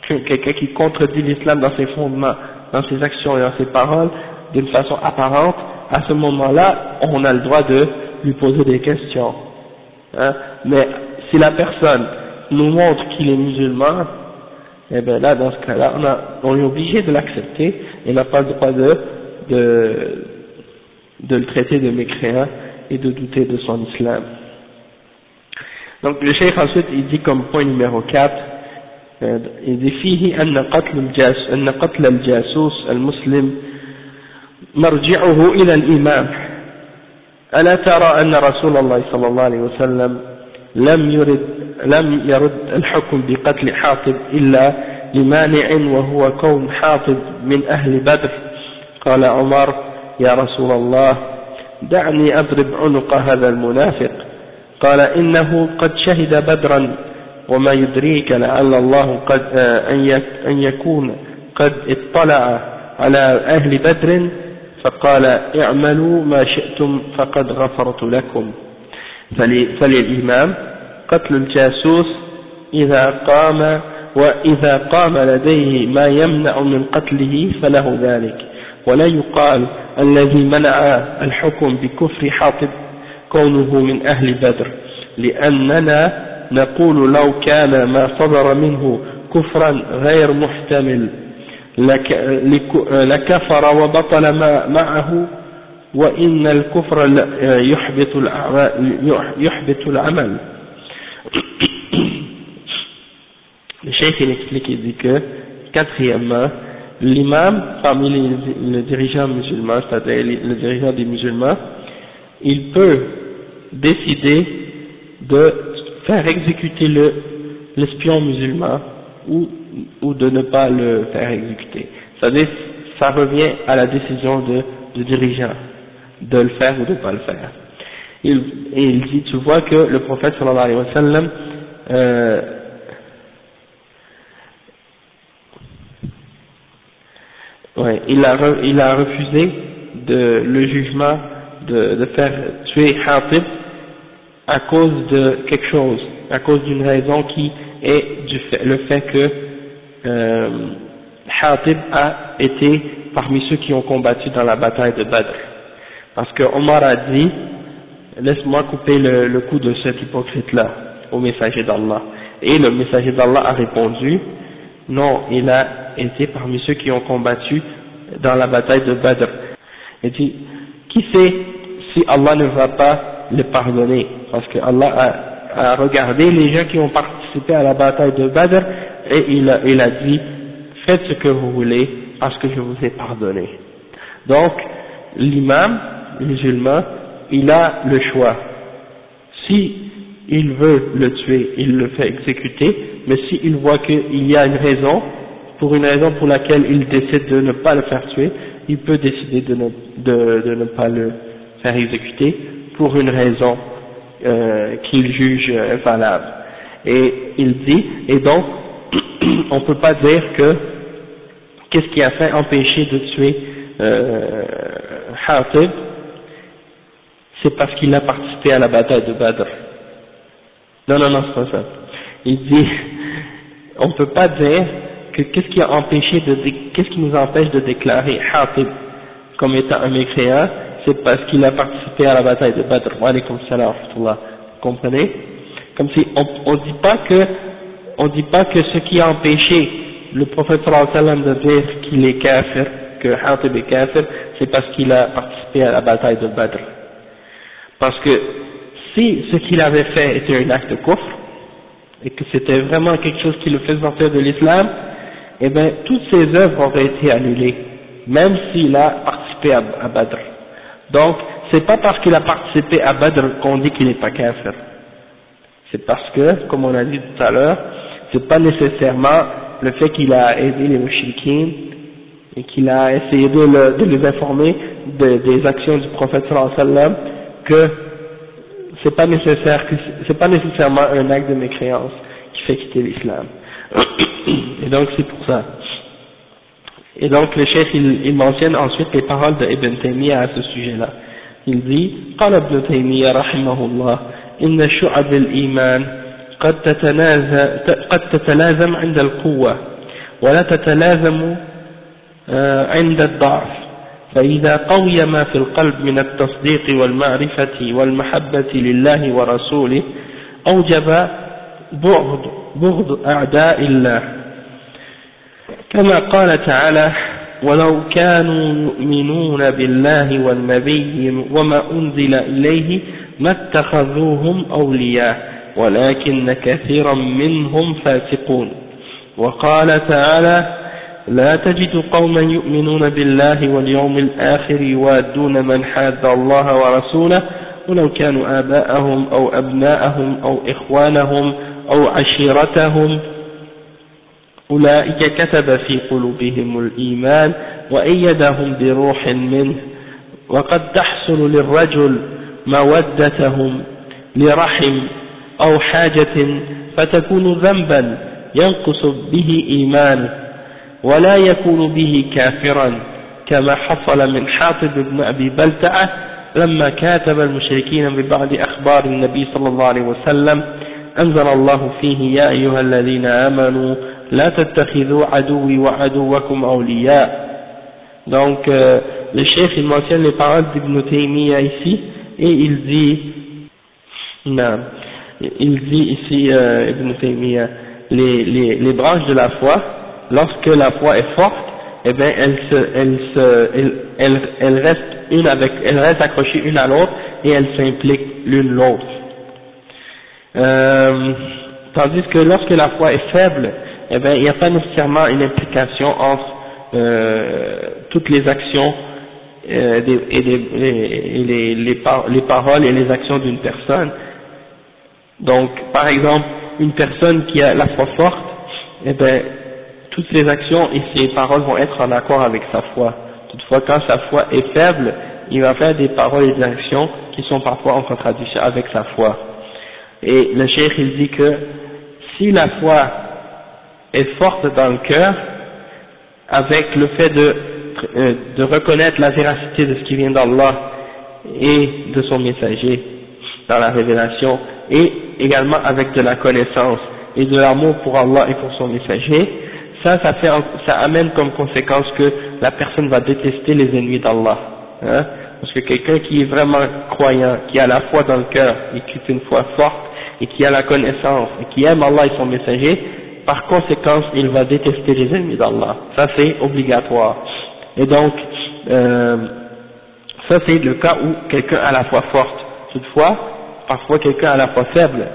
Quelqu'un qui contredit l'islam dans ses fondements, dans ses actions et dans ses paroles, d'une façon apparente, à ce moment-là, on a le droit de lui poser des questions. Hein? Mais si la personne nous montre qu'il est musulman, eh bien là, dans ce cas-là, on, on est obligé de l'accepter et n'a pas le droit de de, de le traiter de mécréant et de douter de son islam. Donc le cheikh ensuite il dit comme point numéro 4 il dit فيه أن قتل الجاسوس أن قتل الجاسوس المسلم مرجعه إلى الإمام ألا ترى أن رسول الله صلى الله عليه وسلم لم يرد لم يرد الحكم بقتل حاطب إلا لمانع وهو كون حاطب من أهل بدر قال عمر يا رسول الله دعني أضرب عنق هذا المنافق. قال إنه قد شهد بدرا وما يدريك لعل الله قد آه، أن يكون قد اطلع على أهل بدر. فقال اعملوا ما شئتم فقد غفرت لكم. فللإمام قتل الجاسوس إذا قام وإذا قام لديه ما يمنع من قتله فله ذلك. ولا يقال الذي منع الحكم بكفر حاطب كونه من أهل بدر لأننا نقول لو كان ما صدر منه كفرا غير محتمل لكفر وبطل ما معه وإن الكفر يحبط يحبط العمل. Le cheikh il explique, que, quatrièmement, l'imam, parmi les, les, dirigeants musulmans, c'est-à-dire le dirigeant des musulmans, il peut décider de faire exécuter l'espion musulman ou, ou de ne pas le faire exécuter. C'est-à-dire, ça revient à la décision de, du dirigeant de le faire ou de ne pas le faire. Il, et il dit, tu vois que le prophète sallallahu alayhi wa sallam, euh, ouais, il, a il a refusé de, le jugement de, de faire tuer Hatib à cause de quelque chose, à cause d'une raison qui est du fait, le fait que euh, Hatib a été parmi ceux qui ont combattu dans la bataille de Badr. Parce que Omar a dit, laisse-moi couper le, le cou de cet hypocrite-là au messager d'Allah. Et le messager d'Allah a répondu, non, il a été parmi ceux qui ont combattu dans la bataille de Badr. Il dit, qui sait si Allah ne va pas le pardonner? Parce que Allah a, regardé les gens qui ont participé à la bataille de Badr et il a, il a dit, faites ce que vous voulez parce que je vous ai pardonné. Donc, l'imam musulman, il a le choix. Si il veut le tuer, il le fait exécuter, mais s'il voit qu'il y a une raison, pour une raison pour laquelle il décide de ne pas le faire tuer, il peut décider de ne, de, de ne pas le faire exécuter pour une raison euh, qu'il juge valable. Et il dit, et donc, on ne peut pas dire que qu'est-ce qui a fait empêcher de tuer euh, Hatib, c'est parce qu'il a participé à la bataille de Badr. Non, non, non, c'est pas ça. Il dit, on ne peut pas dire que qu'est-ce qui a empêché qu'est-ce qui nous empêche de déclarer Hatib comme étant un mécréant, c'est parce qu'il a participé à la bataille de Badr. Vous comprenez? Comme si, on, on dit pas que, on dit pas que ce qui a empêché le prophète sallallahu de dire qu'il est kafir, que Hatib est kafir, c'est parce qu'il a participé à la bataille de Badr. Parce que si ce qu'il avait fait était un acte de coffre, et que c'était vraiment quelque chose qui le faisait sortir de l'islam, eh bien, toutes ses œuvres auraient été annulées, même s'il a participé à, Badr. Donc, c'est pas parce qu'il a participé à Badr qu'on dit qu'il n'est pas kafir. C'est parce que, comme on a dit tout à l'heure, c'est pas nécessairement le fait qu'il a aidé les mouchriquins et qu'il a essayé de, le, de les informer de, des actions du prophète sallallahu alayhi wa sallam que c'est pas nécessaire c'est pas nécessairement un acte de mécréance qui fait quitter l'islam. Et donc c'est pour ça. Et donc le chef il, il, mentionne ensuite les paroles de Ibn Taymiyyah à ce sujet-là. Il dit قال ابن تيمية رحمه الله إن شعب الإيمان قد قد تتلازم عند القوة ولا تتلازم عند الضعف فإذا قوي ما في القلب من التصديق والمعرفة والمحبة لله ورسوله أوجب بغض, بغض أعداء الله. كما قال تعالى ولو كانوا يؤمنون بالله والنبي وما أنزل إليه ما اتخذوهم أولياء ولكن كثيرا منهم فاسقون. وقال تعالى لا تجد قوما يؤمنون بالله واليوم الآخر يوادون من حاد الله ورسوله ولو كانوا آباءهم أو أبناءهم أو إخوانهم أو عشيرتهم. أولئك كتب في قلوبهم الإيمان وأيدهم بروح منه. وقد تحصل للرجل مودتهم لرحم أو حاجة فتكون ذنبا ينقص به إيمانه ولا يكون به كافرا. كما حصل من حاطب بن أبي بلتعة لما كاتب المشركين ببعض أخبار النبي صلى الله عليه وسلم أنزل الله فيه يا أيها الذين آمنوا لا تتخذوا عدوي وعدوكم أولياء donc euh, le chef il mentionne les paroles d'Ibn Taymiyyah ici, et il dit, non, il dit ici, euh, Ibn Taymiyyah, les, les, les branches de la foi, lorsque la foi est forte, eh bien, elle se, elle se, elle, elle, reste une avec, elle reste accrochée une à l'autre et elle s'implique l'une l'autre. Euh, tandis que lorsque la foi est faible, eh bien, il n'y a pas nécessairement une implication entre euh, toutes les actions euh, et, les, paroles et les actions d'une personne. Donc, par exemple, une personne qui a la foi forte, eh bien, toutes ses actions et ses paroles vont être en accord avec sa foi. Toutefois, quand sa foi est faible, il va faire des paroles et des actions qui sont parfois en contradiction avec sa foi. Et le cheikh il dit que si la foi est forte dans le cœur, avec le fait de, euh, de reconnaître la véracité de ce qui vient d'Allah et de son messager dans la révélation, et également avec de la connaissance et de l'amour pour Allah et pour son messager, ça, ça, fait, ça amène comme conséquence que la personne va détester les ennemis d'Allah. Hein Parce que quelqu'un qui est vraiment croyant, qui a la foi dans le cœur, et qui est une foi forte, et qui a la connaissance, et qui aime Allah et son messager, par conséquence, il va détester les ennemis d'Allah. Ça, c'est obligatoire. Et donc, euh, ça, c'est le cas où quelqu'un a la foi forte. Toutefois, parfois, quelqu'un a la foi faible.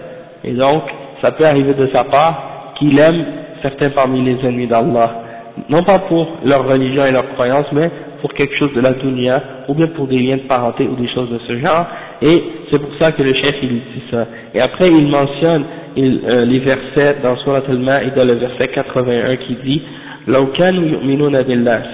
Et donc, ça peut arriver de sa part qu'il aime certains parmi les ennemis d'Allah. Non pas pour leur religion et leur croyance, mais pour quelque chose de la ou bien pour des liens de parenté ou des choses de ce genre. Et c'est pour ça que le chef il dit ça. Et après, il mentionne euh, les versets dans Surat al-Ma'ida, le verset 81 qui dit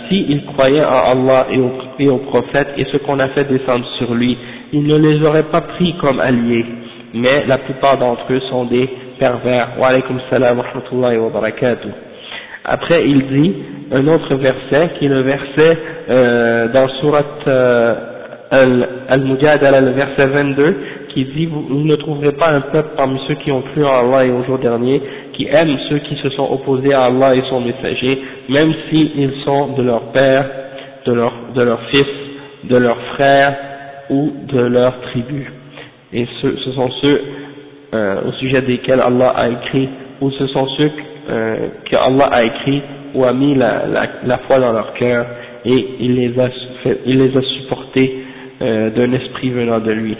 si ils croyaient en Allah et au, et au prophète et ce qu'on a fait descendre sur lui, ils ne les auraient pas pris comme alliés, mais la plupart d'entre eux sont des pervers. Wa alaykum salam wa rahmatullahi wa barakatuh. Après, il dit un autre verset qui est le verset euh, dans Surat euh, Al-Mujadala, le verset 22, qui dit vous, ne trouverez pas un peuple parmi ceux qui ont cru en Allah et au jour dernier, qui aiment ceux qui se sont opposés à Allah et son messager, même s'ils sont de leur père, de leur, de fils, de leur frère ou de leur tribu. Et ce, ce sont ceux euh, au sujet desquels Allah a écrit, ou ce sont ceux euh, que Allah a écrit ou a mis la, la, la foi dans leur cœur et il les a, il les a supportés euh, d'un esprit venant de lui.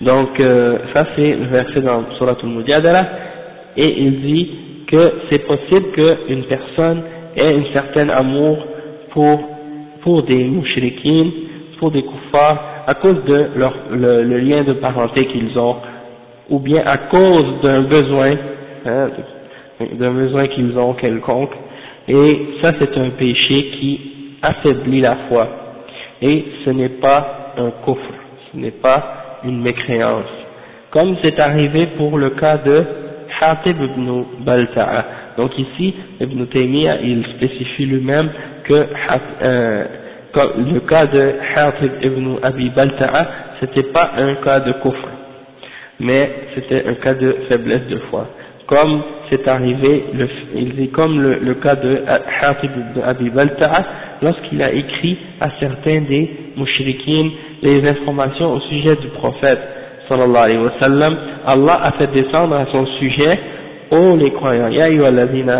Donc euh, ça c'est le verset dans Surah Al-Mujadala et il dit que c'est possible qu'une personne ait un certain amour pour, pour des mouchriquines, pour des kuffars, à cause de leur, le, le lien de parenté qu'ils ont, ou bien à cause d'un besoin, hein, d'un besoin qu'ils ont quelconque, et ça c'est un péché qui affaiblit la foi, et ce n'est pas un coffre, ce n'est pas une mécréance, comme c'est arrivé pour le cas de Hatib ibn Balta'a. Donc ici, Ibn Taymiyyah, il spécifie lui-même que euh, le cas de Hatib ibn Abi Balta'a, c'était pas un cas de coffre, mais c'était un cas de faiblesse de foi. Comme c'est arrivé, il dit comme le, le cas de Hatib ibn Abi Balta'a, lorsqu'il a écrit à certains des mouchriquines les informations au sujet du prophète sallallahu alayhi wa sallam, Allah a fait descendre à son sujet, ô les croyants, ya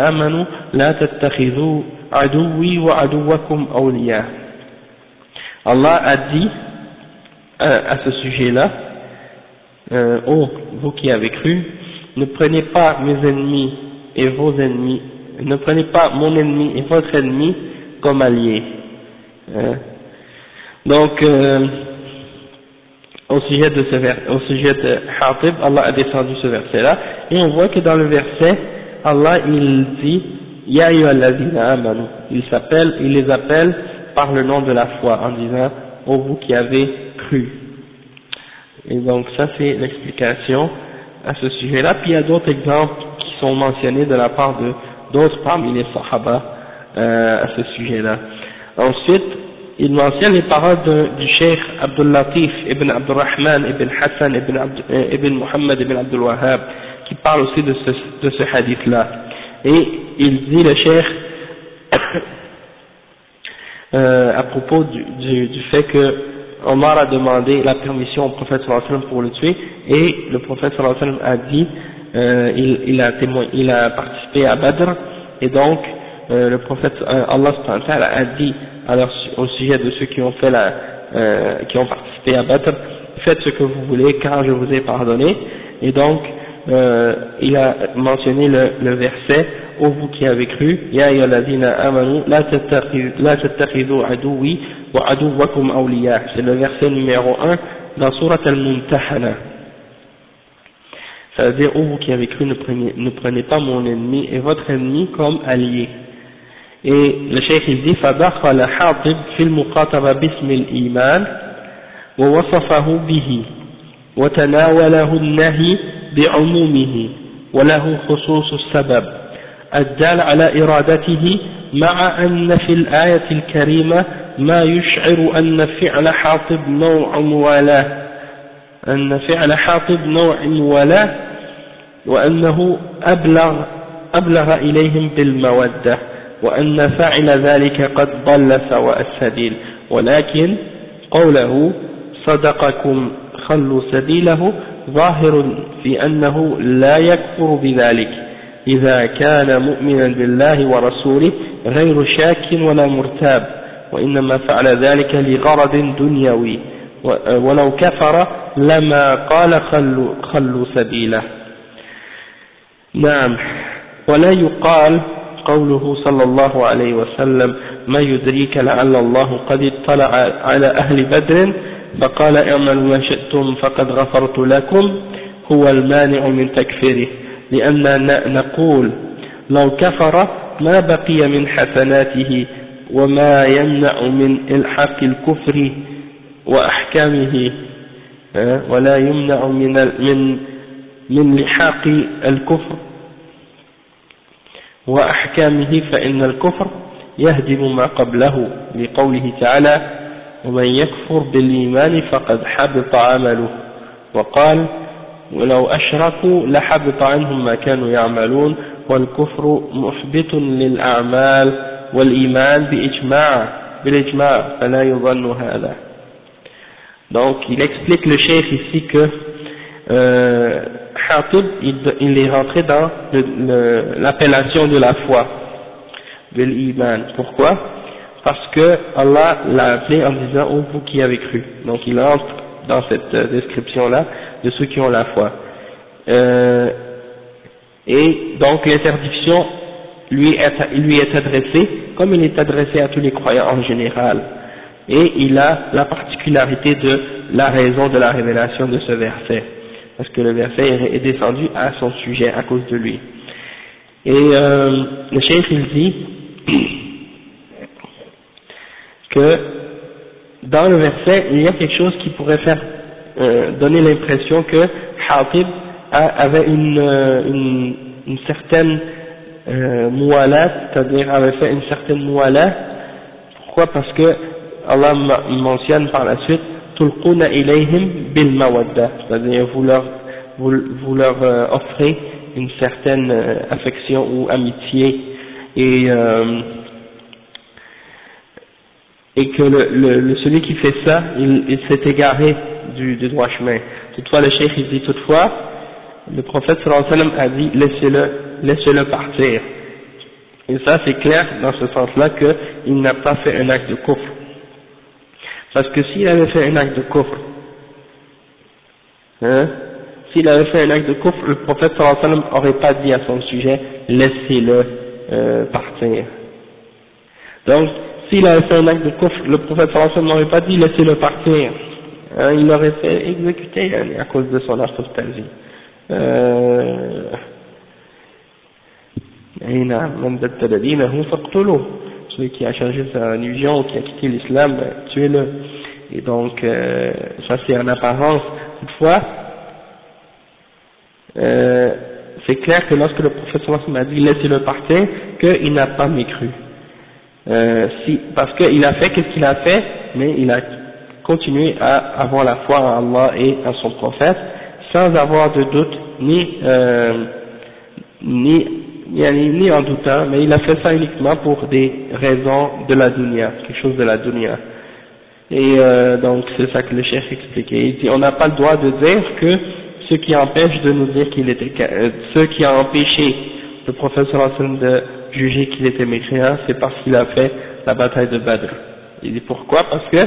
amanu, la tattakhidhu aduwi wa awliya. Allah a dit euh, à ce sujet-là, euh, ô vous qui avez cru, ne prenez pas mes ennemis et vos ennemis, ne prenez pas mon ennemi et votre ennemi comme alliés. Hein. Donc, euh, au sujet de ce vers, au sujet de Hatib, Allah a descendu ce verset-là, et on voit que dans le verset, Allah il dit, Ya amanu, il s'appelle, il les appelle par le nom de la foi, en disant, ô vous qui avez cru. Et donc ça c'est l'explication à ce sujet-là, puis il y a d'autres exemples qui sont mentionnés de la part de d'autres parmi les Sahaba euh, à ce sujet-là. Ensuite, il mentionne les paroles du Cheikh Abdul Latif ibn Abdurrahman ibn Hassan ibn, Abd, euh, ibn Muhammad ibn Abdul Wahhab qui parle aussi de ce, de ce hadith-là. Et il dit le Cheikh euh, à propos du, du, du, fait que Omar a demandé la permission au prophète sallallahu pour le tuer et le prophète sallallahu a dit euh, il, il, a témoin, il a participé à Badr et donc euh, le prophète euh, Allah a dit alors, au sujet de ceux qui ont fait la, euh, qui ont participé à Badr faites ce que vous voulez car je vous ai pardonné. Et donc euh, il a mentionné le, le verset ô vous qui avez cru ya ayyuhalladhina amanu la tattakhidhu aduwi wa aduwakum awliya c'est le verset numéro 1 dans surat al-mumtahana. Ça veut dire ô vous qui avez cru ne prenez, ne prenez pas mon ennemi et votre ennemi comme allié et le cheikh il dit فدخل حاطب في المخاطبة باسم الإيمان ووصفه به وتناوله النهي بعمومه وله خصوص السبب. الدال على إرادته مع أن في الآية الكريمة ما يشعر أن فعل حاطب نوع موالاه أن فعل حاطب نوع موالاه وأنه أبلغ, أبلغ إليهم بالمودة. وأن فاعل ذلك قد ضل سواء السبيل. ولكن قوله صدقكم خلوا سبيله ظاهر في أنه لا يكفر بذلك. إذا كان مؤمنا بالله ورسوله غير شاك ولا مرتاب وإنما فعل ذلك لغرض دنيوي. ولو كفر لما قال خلوا, خلوا سبيله. نعم. ولا يقال قوله صلى الله عليه وسلم ما يدريك لعل الله قد اطلع على أهل بدر فقال اعملوا ما شئتم فقد غفرت لكم هو المانع من تكفيره. لأننا نقول لو كفر ما بقي من حسناته وما يمنع من إلحاق الكفر وأحكامه ولا يمنع من من من لحاق الكفر. وأحكامه فإن الكفر يهدم ما قبله لقوله تعالى ومن يكفر بالإيمان فقد حبط عمله وقال ولو أشركوا لحبط عنهم ما كانوا يعملون والكفر محبط للأعمال والإيمان بإجماع بالإجماع فلا يظن هذا donc il explique le chef ici que euh, Khatib il, est rentré dans l'appellation de la foi de l'iman. Pourquoi? Parce que Allah l'a appelé en disant oh vous qui avez cru. Donc il entre dans cette euh, description là de ceux qui ont la foi. Euh, et donc l'interdiction lui est adressée comme il est adressé à tous les croyants en général. Et il a la particularité de la raison de la révélation de ce verset parce que le verset est descendu à son sujet à cause de lui et euh, le chef il dit que dans le verset, il y a quelque chose qui pourrait faire euh, donner l'impression que Hatib avait une, euh, une, une certaine euh, c'est-à-dire avait fait une certaine moualat. Pourquoi? Parce que Allah mentionne par la suite c'est-à-dire vous leur, vous, leur euh, offrez une certaine euh, affection ou amitié et euh, et que le, celui qui fait ça, il, s'est égaré du, du, droit chemin. Toutefois, le cheikh il dit toutefois, le prophète sallallahu alayhi wa sallam a dit laissez-le, laissez-le partir. Et ça c'est clair dans ce sens-là qu'il n'a pas fait un acte de coffre. Parce que s'il avait fait un acte de coffre, hein, s'il avait fait un acte de coffre, le prophète sallallahu n'aurait pas dit à son sujet laissez-le euh, partir. Donc, s'il avait fait un acte de coffre, le prophète sallallahu n'aurait pas dit laissez-le partir. Hein, il l'aurait fait exécuter hein, à cause de son apostasie. Euh, celui qui a changé sa religion, qui a quitté l'islam, ben, tuez-le. Et donc, euh, ça c'est en apparence. Toutefois, euh, c'est clair que lorsque le prophète sallallahu m'a dit laissez-le partir, qu'il n'a pas mécru. Euh, si, parce qu'il a fait qu'est-ce qu'il a fait, mais il a continué à avoir la foi en Allah et en son prophète, sans avoir de doute, ni, euh, ni ni en doutant, mais il a fait ça uniquement pour des raisons de la dunya, quelque chose de la dunya. Et euh, donc c'est ça que le chef expliquait. Il dit on n'a pas le droit de dire que ce qui empêche de nous dire qu'il était, euh, ce qui a empêché le professeur de juger qu'il était mécréant, c'est parce qu'il a fait la bataille de Badr. Il dit pourquoi? Parce que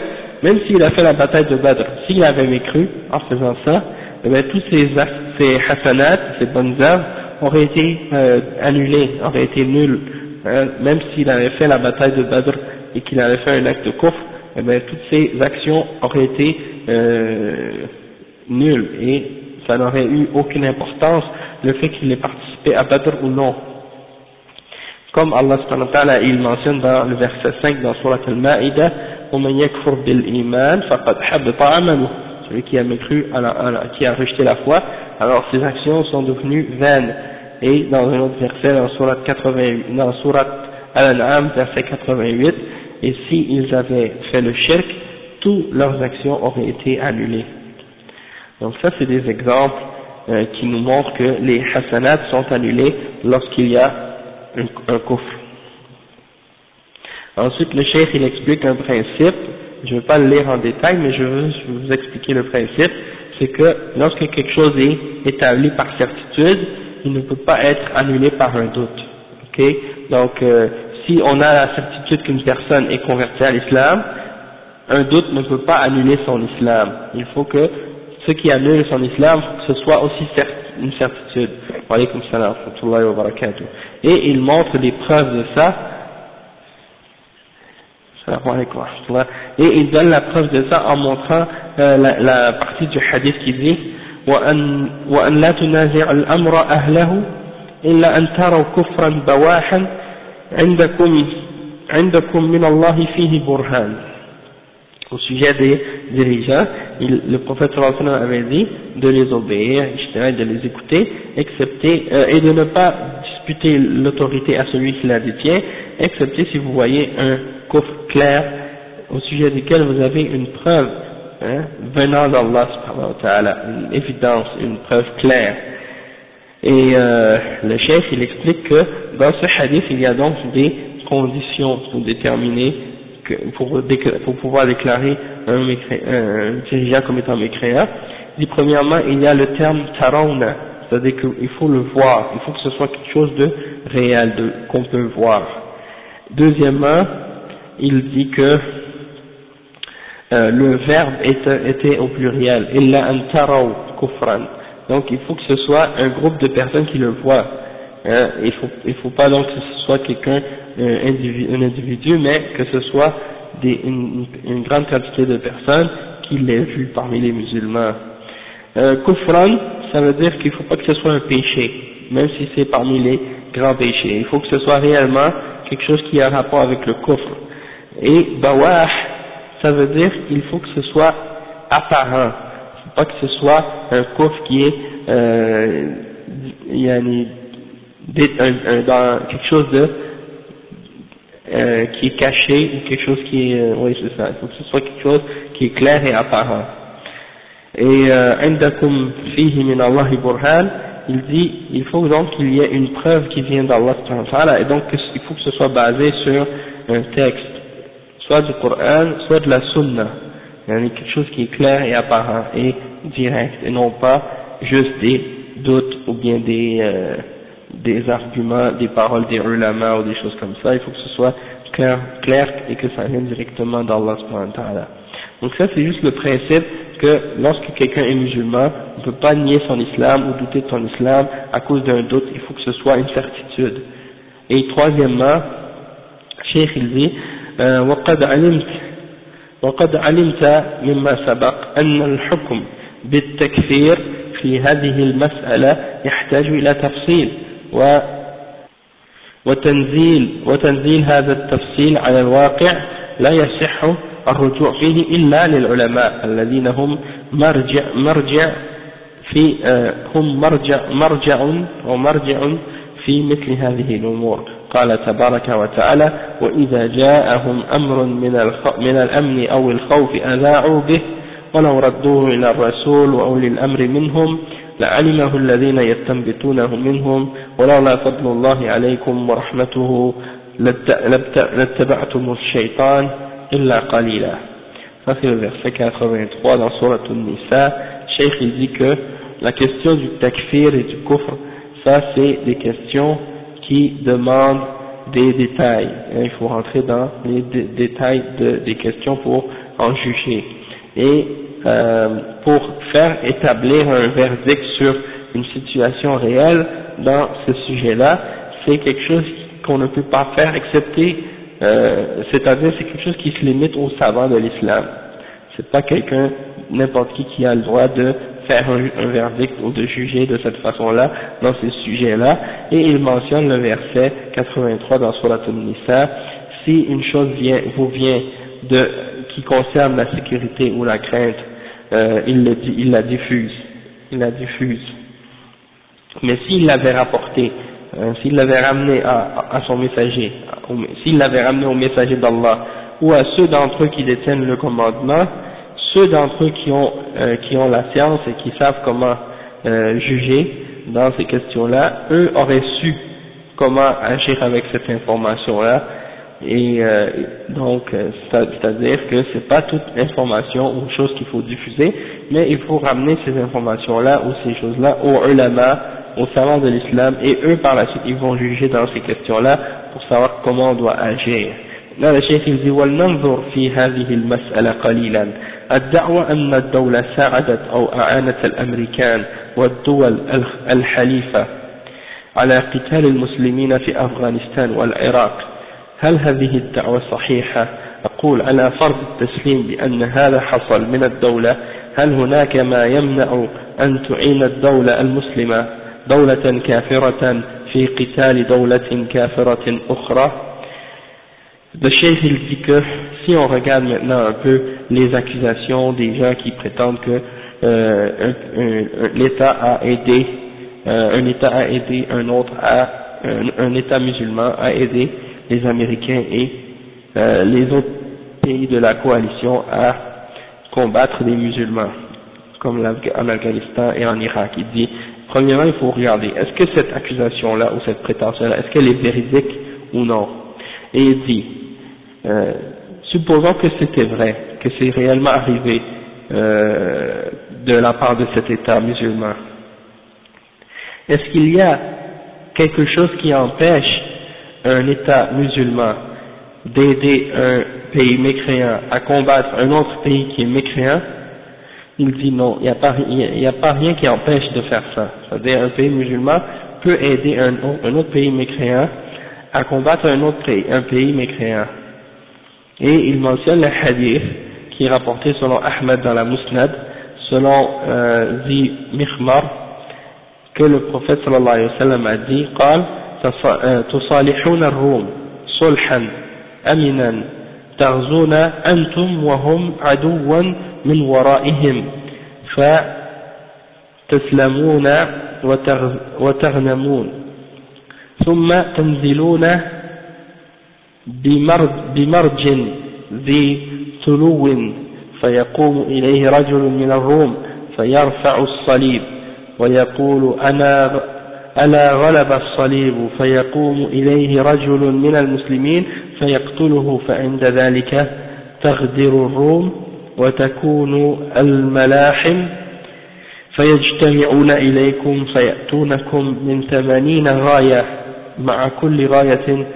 même s'il a fait la bataille de Badr, s'il avait mécru en faisant ça, eh bien, tous ces, ces hasanats, ces bonnes œuvres, auraient été euh, annulés, auraient été nuls. Hein, même s'il avait fait la bataille de Badr et qu'il avait fait un acte de kufr, eh bien, toutes ces actions auraient été euh, nulles et ça n'aurait eu aucune importance le fait qu'il ait participé à Badr ou non. Comme Allah il mentionne dans le verset 5 dans Surah Al-Ma'idah, celui qui a mécru, qui a rejeté la foi, alors ses actions sont devenues vaines. Et dans un autre verset, dans Surat, 88, dans Surat Al-An'am, verset 88, et s'ils avaient fait le shirk, toutes leurs actions auraient été annulées. Donc ça, c'est des exemples euh, qui nous montrent que les hasanats sont annulés lorsqu'il y a un, un Ensuite, le cheikh, il explique un principe, je ne vais pas le lire en détail, mais je veux vous expliquer le principe, c'est que lorsque quelque chose est établi par certitude, il ne peut pas être annulé par un doute. Ok? Donc, euh, si on a la certitude qu'une personne est convertie à l'islam, un doute ne peut pas annuler son islam. Il faut que ce qui annule son islam, ce soit aussi une certitude. Et il montre des preuves de ça et il donne la preuve de ça en montrant euh, la, la, partie du hadith qui dit وأن, وأن لا تنازع الأمر أهله إلا أن تروا كفرا بواحا عندكم عندكم من الله فيه برهان au sujet des dirigeants, il, le prophète sallallahu avait dit de les obéir, de les écouter, excepté, euh, et de ne pas disputer l'autorité à celui qui la détient, excepté si vous voyez un coffre clair au sujet duquel vous avez une preuve hein, venant d'Allah une évidence, une preuve claire. Et euh, le chef il explique que dans ce hadith il y a donc des conditions pour déterminer pour, pour pouvoir déclarer un, dirigeant comme étant mécréant. Il dit premièrement il y a le terme tarawna, c'est-à-dire qu'il faut le voir, il faut que ce soit quelque chose de réel, qu'on peut voir. Deuxièmement, il dit que euh, le verbe était, au pluriel, illa an taraw kufran. Donc il faut que ce soit un groupe de personnes qui le voient. Hein. Il faut, il faut pas donc que ce soit quelqu'un, un individu, mais que ce soit des, une, une, grande quantité de personnes qui l'aient vu parmi les musulmans. Euh, kufran, ça veut dire qu'il ne faut pas que ce soit un péché, même si c'est parmi les grands péchés. Il faut que ce soit réellement quelque chose qui a rapport avec le kufr. Et bawah, ça veut dire qu'il faut que ce soit apparent, pas que ce soit un coffre qui est euh, dans quelque chose de euh, qui est caché ou quelque chose qui est, euh, oui c'est ça, il faut que ce soit quelque chose qui est clair et apparent. Et عندكم فيه من الله burhan, il dit, il faut donc qu'il y ait une preuve qui vient d'Allah et donc il faut que ce soit basé sur un texte soit du Coran, soit de la Sunna. Il y a quelque chose qui est clair et apparent et direct, et non pas juste des doutes ou bien des, euh, arguments, des paroles des ulama ou des choses comme ça. Il faut que ce soit clair, clair et que ça vienne directement d'Allah Donc ça c'est juste le principe que lorsque quelqu'un est musulman, on ne peut pas nier son islam ou douter de son islam à cause d'un doute, il faut que ce soit une certitude. Et troisièmement, Cheikh il dit, وقد علمت وقد علمت مما سبق أن الحكم بالتكفير في هذه المسألة يحتاج إلى تفصيل و وتنزيل وتنزيل هذا التفصيل على الواقع لا يصح الرجوع فيه إلا للعلماء الذين هم مرجع مرجع في هم مرجع مرجع ومرجع في مثل هذه الأمور. قال تبارك وتعالى وإذا جاءهم أمر من, من الأمن أو الخوف أذاعوا به ولو ردوه إلى الرسول وأولي الأمر منهم لعلمه الذين يستنبطونه منهم ولولا فضل الله عليكم ورحمته لاتبعتم الشيطان إلا قليلا Ça c'est le verset 83 dans Surah An-Nisa. Cheikh il dit que la question du takfir et du kufr, ça c'est des questions qui demandent des détails. Il faut rentrer dans les détails de, des questions pour en juger. Et euh, pour faire établir un verdict sur une situation réelle dans ce sujet-là, c'est quelque chose qu'on ne peut pas faire excepté, euh, c'est-à-dire c'est quelque chose qui se limite aux savants de l'islam. C'est pas quelqu'un, n'importe qui qui a le droit de faire un, verdict ou de juger de cette façon-là dans ces sujets-là. Et il mentionne le verset 83 dans Surat al-Nisa, si une chose vous vient de, qui concerne la sécurité ou la crainte, euh, il, le il la diffuse, il la diffuse. Mais s'il l'avait rapporté, euh, s'il l'avait ramené à, son messager, s'il l'avait ramené au messager d'Allah, ou à ceux d'entre eux qui détiennent le commandement, ceux d'entre eux qui ont, euh, qui ont la science et qui savent comment euh, juger dans ces questions-là, eux auraient su comment agir avec cette information-là. Et euh, donc, c'est-à-dire que c'est pas toute information ou chose qu'il faut diffuser, mais il faut ramener ces informations-là ou ces choses-là aux ulama, aux savants de l'islam, et eux par la suite ils vont juger dans ces questions-là pour savoir comment on doit agir. Là, le cheikh il dit الدعوة أن الدولة ساعدت أو أعانت الأمريكان والدول الحليفة على قتال المسلمين في أفغانستان والعراق هل هذه الدعوة صحيحة؟ أقول على فرض التسليم بأن هذا حصل من الدولة هل هناك ما يمنع أن تعين الدولة المسلمة دولة كافرة في قتال دولة كافرة أخرى؟ Le chef il si on regarde maintenant un peu les accusations des gens qui prétendent que euh, l'État a aidé, euh, un État a aidé un autre un, État musulman a aidé les Américains et euh, les autres pays de la coalition à combattre les musulmans, comme en Afghanistan et en Irak. Il dit, premièrement, il faut regarder, est-ce que cette accusation-là ou cette prétention-là, est-ce qu'elle est véridique ou non? Et il dit, euh, supposons que c'était vrai, que c'est réellement arrivé euh, de la part de cet État musulman, est-ce qu'il y a quelque chose qui empêche un État musulman d'aider un pays mécréant à combattre un autre pays qui est mécréant? Il dit non, il n'y a, pas, rien qui empêche de faire ça. C'est-à-dire un pays musulman peut aider un, un autre pays mécréant à combattre un autre pays, un pays mécréant. Et il mentionne le hadith qui est rapporté selon Ahmed dans la Musnad, selon euh, Zi Mikhmar, que le prophète sallallahu alayhi wa sallam a dit قال تصالحون الروم صلحا أمنا تغزون أنتم وهم عدوا من ورائهم فتسلمون وتغنمون ثم تنزلون بمرج ذي ثلو فيقوم إليه رجل من الروم فيرفع الصليب ويقول أنا ألا غلب الصليب فيقوم إليه رجل من المسلمين فيقتله فعند ذلك تغدر الروم وتكون الملاحم فيجتمعون إليكم فيأتونكم من ثمانين غاية مع كل غاية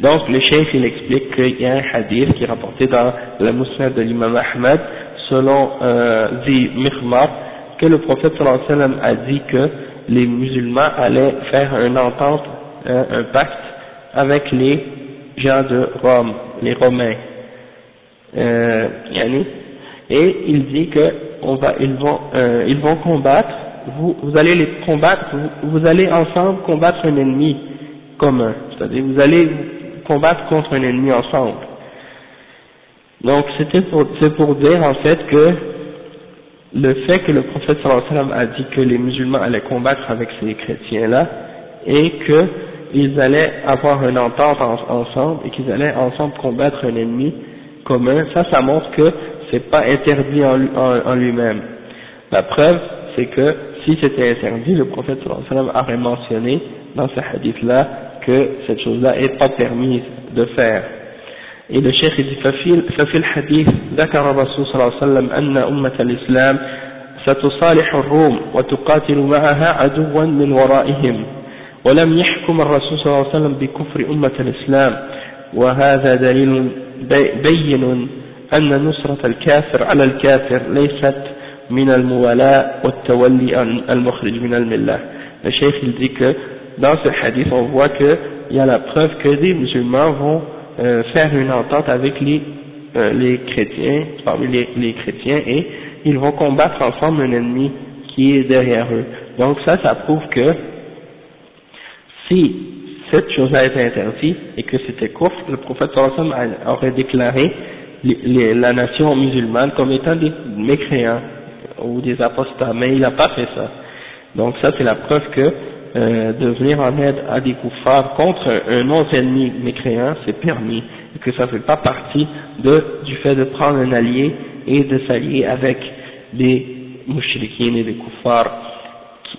Donc le chef il explique qu'il y a un hadith qui est rapporté dans la Musnad de l'imam Ahmad selon euh, Zi que le prophète sallallahu a dit que les musulmans allaient faire une entente, euh, un pacte avec les gens de Rome, les Romains. Euh, et il dit que vont, euh, vont combattre vous, allez les combattre, vous, allez ensemble combattre un ennemi commun, c'est-à-dire vous allez combattre contre un ennemi ensemble. Donc c'était pour, c'est pour dire en fait que le fait que le prophète sallallahu alayhi wa sallam a dit que les musulmans allaient combattre avec ces chrétiens-là et qu'ils allaient avoir une entente ensemble et qu'ils allaient ensemble combattre un ennemi commun, ça, ça montre que c'est pas interdit en, en, lui-même. La preuve, c'est que si c'était interdit, le prophète sallallahu alayhi wa sallam aurait mentionné dans ce hadith-là que cette chose-là n'est pas permise de faire. Et le cheikh dit ففي الحديث ذكر الرسول صلى الله عليه وسلم أن أمة الإسلام ستصالح الروم وتقاتل معها عدوا من ورائهم ولم يحكم الرسول صلى الله عليه وسلم بكفر أمة الإسلام وهذا دليل بين أن نصرة الكافر على الكافر ليست من الموالاة والتولي المخرج من الملة le cheikh il dit que dans ce hadith on voit qu'il y a la preuve que des musulmans vont euh, faire une entente avec les, euh, les chrétiens, parmi les, les chrétiens et ils vont combattre ensemble un ennemi qui est derrière eux. Donc ça, ça prouve que si cette chose-là était interdite et que c'était court, le prophète aurait déclaré la nation musulmane comme étant des mécréants ou des apostats, mais il n'a pas fait ça. Donc ça c'est la preuve que euh, de venir en aide à des koufars contre un autre ennemi mécréant, c'est permis, et que ça ne fait pas partie de, du fait de prendre un allié et de s'allier avec des mouchriquines et des koufars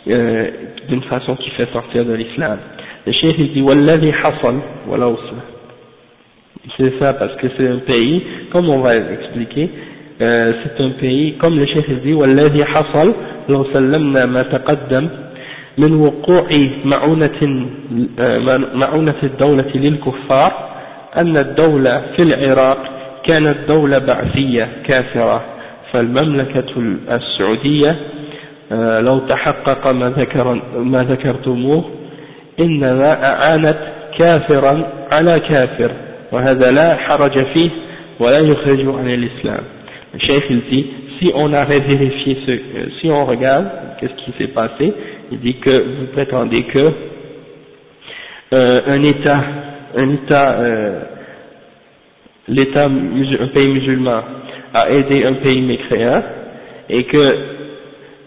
euh, d'une façon qui fait sortir de l'islam. Le chef il dit Walladhi hasal, voilà C'est ça, parce que c'est un pays, comme on va expliquer, euh, c'est un pays, comme le chef dit Walladhi hasal, لو سلمنا ما تقدم من وقوع معونة معونة الدولة للكفار أن الدولة في العراق كانت دولة بعثية كافرة. فالمملكة السعودية لو تحقق ما, ذكر ما ذكرتموه إنما أعانت كافرا على كافر. وهذا لا حرج فيه ولا يخرج عن الإسلام. Cheikh il dit, si on avait vérifié ce, euh, si on regarde qu'est-ce qui s'est passé, il dit que vous prétendez que euh, un État, un État, euh, l'État, un pays musulman a aidé un pays mécréant et que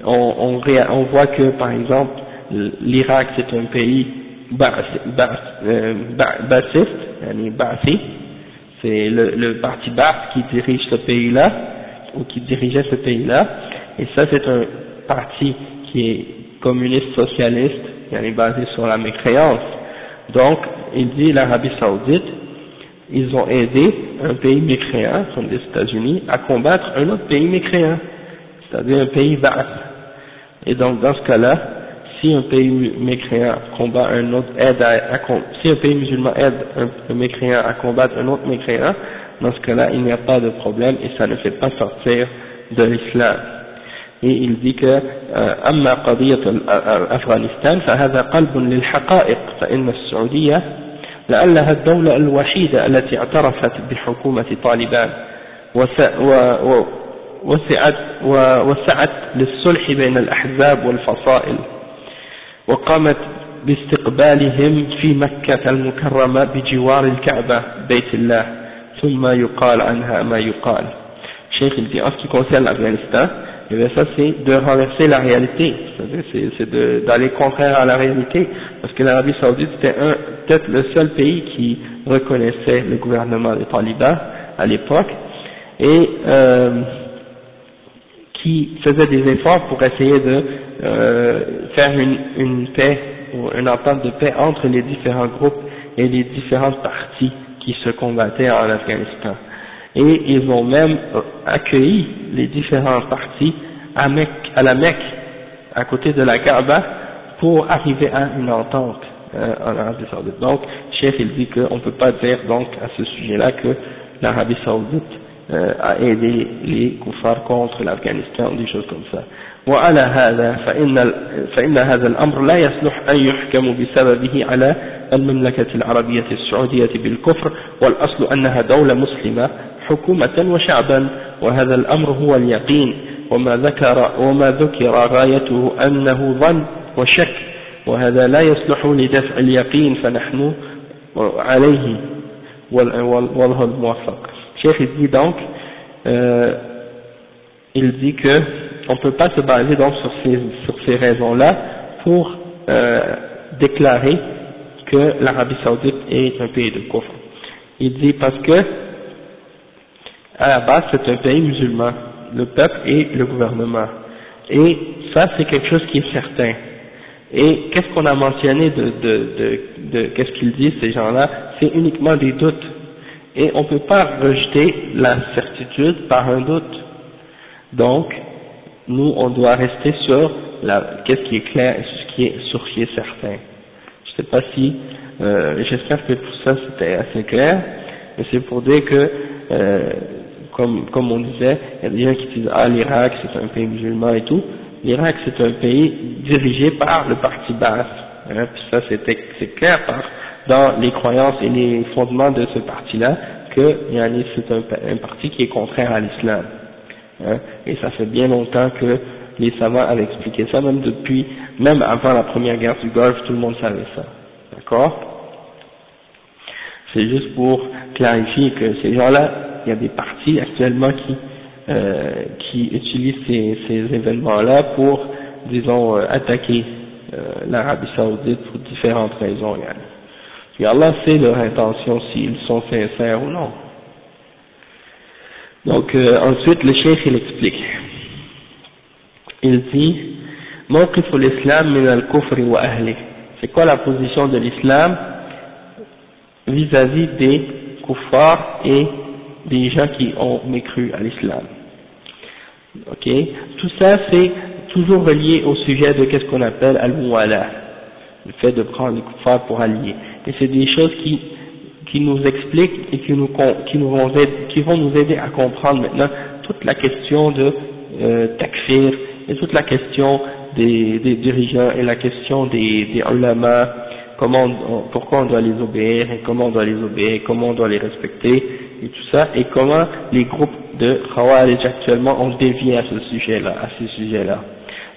on, on, on voit que par exemple l'Irak c'est un pays bassiste, euh, c'est le, le parti basse qui dirige ce pays-là, ou qui dirigeait ce pays-là, et ça c'est un parti qui est communiste socialiste, qui est basé sur la mécréance. Donc, il dit l'Arabie Saoudite, ils ont aidé un pays mécréant, comme les États-Unis, à combattre un autre pays mécréant, c'est-à-dire un pays Ba'ath. Et donc, dans ce cas-là, si un pays mécréant combat un autre, aide à, si un pays musulman aide un, mécréant à combattre un autre mécréant, dans ce cas-là, il n'y a pas de problème et ça ne fait pas sortir de l'islam. Et il dit que أما قضية أفغانستان فهذا قلب للحقائق فإن السعودية لعلها الدولة الوحيدة التي اعترفت بحكومة طالبان وسعت, وسعت للصلح بين الأحزاب والفصائل وقامت باستقبالهم في مكة المكرمة بجوار الكعبة بيت الله en ce qui concerne l'Afghanistan, et bien ça c'est de renverser la réalité, C'est d'aller contraire à la réalité, parce que l'Arabie Saoudite était peut-être le seul pays qui reconnaissait le gouvernement des talibans à l'époque, et euh, qui faisait des efforts pour essayer de euh, faire une, paix, ou une entente de paix entre les différents groupes et les différentes parties qui se combattaient en Afghanistan. Et ils ont même euh, accueilli les différentes parties à, à la Mecque, à côté de la Kaaba, pour arriver à une entente euh, en Arabie Saoudite. Donc, chef il dit qu'on ne peut pas dire donc à ce sujet-là que l'Arabie Saoudite euh, a aidé les koufars contre l'Afghanistan, des choses comme ça. وعلى هذا فإن, فإن هذا الأمر لا يصلح أن يحكم بسببه على المملكة العربية السعودية بالكفر والأصل أنها دولة مسلمة حكومة وشعبا وهذا الأمر هو اليقين. وما ذكر, وما ذكر غايته أنه ظن وشك وهذا لا يصلح لدفع اليقين فنحن عليه. والله الموفق. dit donc, euh, il dit que on ne peut pas se baser donc sur ces, sur ces raisons-là pour euh, déclarer que l'Arabie Saoudite est un pays de coffre. Il dit parce que à la base c'est un pays musulman, le peuple et le gouvernement. Et ça c'est quelque chose qui est certain. Et qu'est-ce qu'on a mentionné de, de, de, de qu'est-ce qu'ils disent ces gens-là? C'est uniquement des doutes. Et on ne peut pas rejeter la certitude par un doute. Donc, nous, on doit rester sur qu'est-ce qui est clair et ce qui est, sur qui est certain. Je ne sais pas si, euh, j'espère que tout ça c'était assez clair, mais c'est pour dire que, euh, comme, comme on disait, il y a des gens qui disent ah l'Irak c'est un pays musulman et tout. L'Irak c'est un pays dirigé par le parti basse. Hein, puis ça c'est clair par, dans les croyances et les fondements de ce parti-là que c'est un parti qui est contraire à l'islam. Hein, et ça fait bien longtemps que les savants avaient expliqué ça, même depuis, même avant la première guerre du Golfe, tout le monde savait ça. D'accord? C'est juste pour clarifier que ces gens-là, il y a des partis actuellement qui, euh, qui utilisent ces, ces événements-là pour, disons, euh, attaquer euh, l'Arabie Saoudite pour différentes raisons. Et Allah sait leur intention, s'ils sont sincères ou non. Donc euh, ensuite le chef il explique. Il dit موقف l'islam min al-kufr wa ahli. C'est quoi la position de l'islam vis-à-vis des kuffars et des gens qui ont mécru à l'islam. Ok Tout ça c'est toujours relié au sujet de qu'est-ce qu'on appelle al-muwala, le fait de prendre les kuffars pour alliés. Et c'est des choses qui qui nous expliquent et qui, nous, qui, nous vont aider, qui vont nous aider à comprendre maintenant toute la question de euh, takfir et toute la question des, des, dirigeants et la question des, des ulama, comment pourquoi on doit les obéir et comment on doit les obéir, comment on doit les respecter et tout ça, et comment les groupes de Khawarij actuellement ont dévié à ce sujet-là, à ce sujet-là.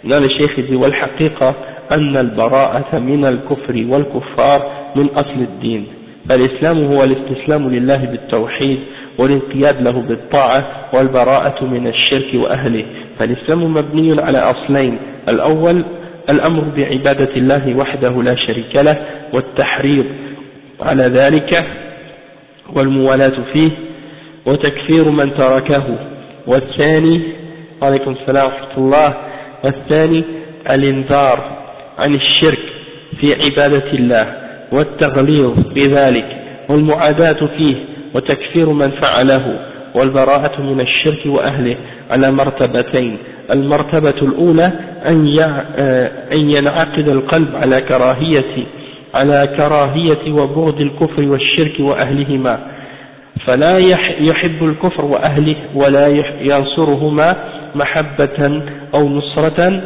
Là, le cheikh dit, والحقيقة أن البراءة من الكفر والكفار من أصل الدين فالإسلام هو الاستسلام لله بالتوحيد والانقياد له بالطاعة والبراءة من الشرك وأهله. فالإسلام مبني على أصلين. الأول الأمر بعبادة الله وحده لا شريك له والتحريض على ذلك والموالاة فيه وتكفير من تركه. والثاني عليكم السلام ورحمة الله. والثاني الإنذار عن الشرك في عبادة الله. والتغليظ بذلك والمعاداة فيه وتكفير من فعله والبراءة من الشرك وأهله على مرتبتين. المرتبة الأولى أن ينعقد القلب على كراهية على كراهية وبغض الكفر والشرك وأهلهما. فلا يحب الكفر وأهله ولا ينصرهما محبة أو نصرة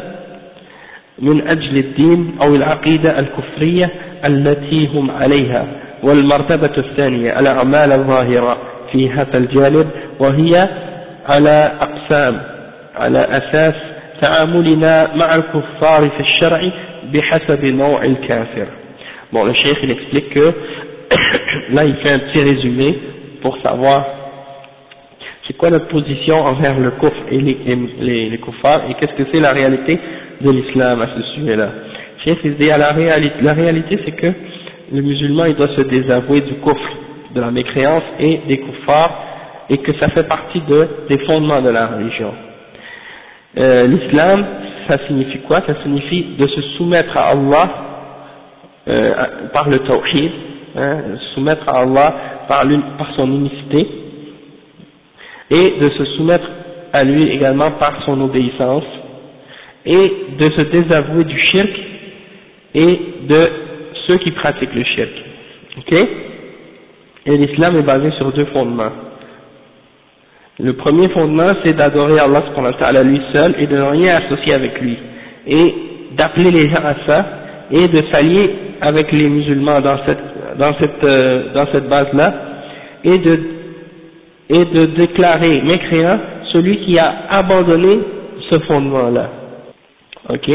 من أجل الدين أو العقيدة الكفرية التي هم عليها والمرتبة الثانية الأعمال الظاهرة في هذا الجانب وهي على أقسام على أساس تعاملنا مع الكفار في الشرع بحسب نوع الكافر Bon, le cheikh il explique que là il fait un petit résumé pour savoir c'est quoi notre position envers le kufr et les, les, les kuffars et qu'est-ce que c'est la réalité de l'islam à ce sujet-là. La réalité, c'est que le musulman il doit se désavouer du kufr, de la mécréance et des kuffars et que ça fait partie de, des fondements de la religion. Euh, l'islam, ça signifie quoi? Ça signifie de se soumettre à Allah euh, par le tawhid, hein, soumettre à Allah par, par son unicité et de se soumettre à lui également par son obéissance et de se désavouer du shirk et de ceux qui pratiquent le shirk. Ok? Et l'islam est basé sur deux fondements. Le premier fondement, c'est d'adorer Allah à lui seul et de ne rien associer avec lui. Et d'appeler les gens à ça et de s'allier avec les musulmans dans cette, dans cette, euh, dans cette base-là et de, et de déclarer mécréant celui qui a abandonné ce fondement-là. Ok?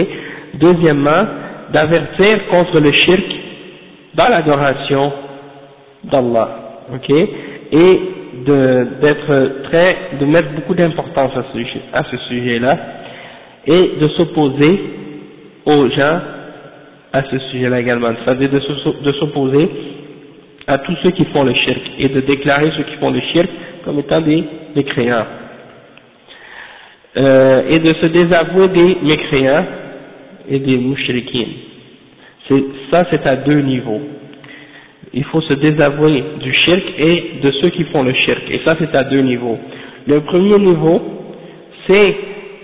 Deuxièmement, d'avertir contre le shirk dans l'adoration d'Allah. Ok? Et d'être très, de mettre beaucoup d'importance à ce, sujet-là et de s'opposer aux gens à ce sujet-là également. C'est-à-dire de s'opposer à tous ceux qui font le shirk et de déclarer ceux qui font le shirk comme étant des mécréants. Euh, et de se désavouer des mécréants et des mouchriquines. Ça, c'est à deux niveaux. Il faut se désavouer du shirk et de ceux qui font le shirk. Et ça, c'est à deux niveaux. Le premier niveau, c'est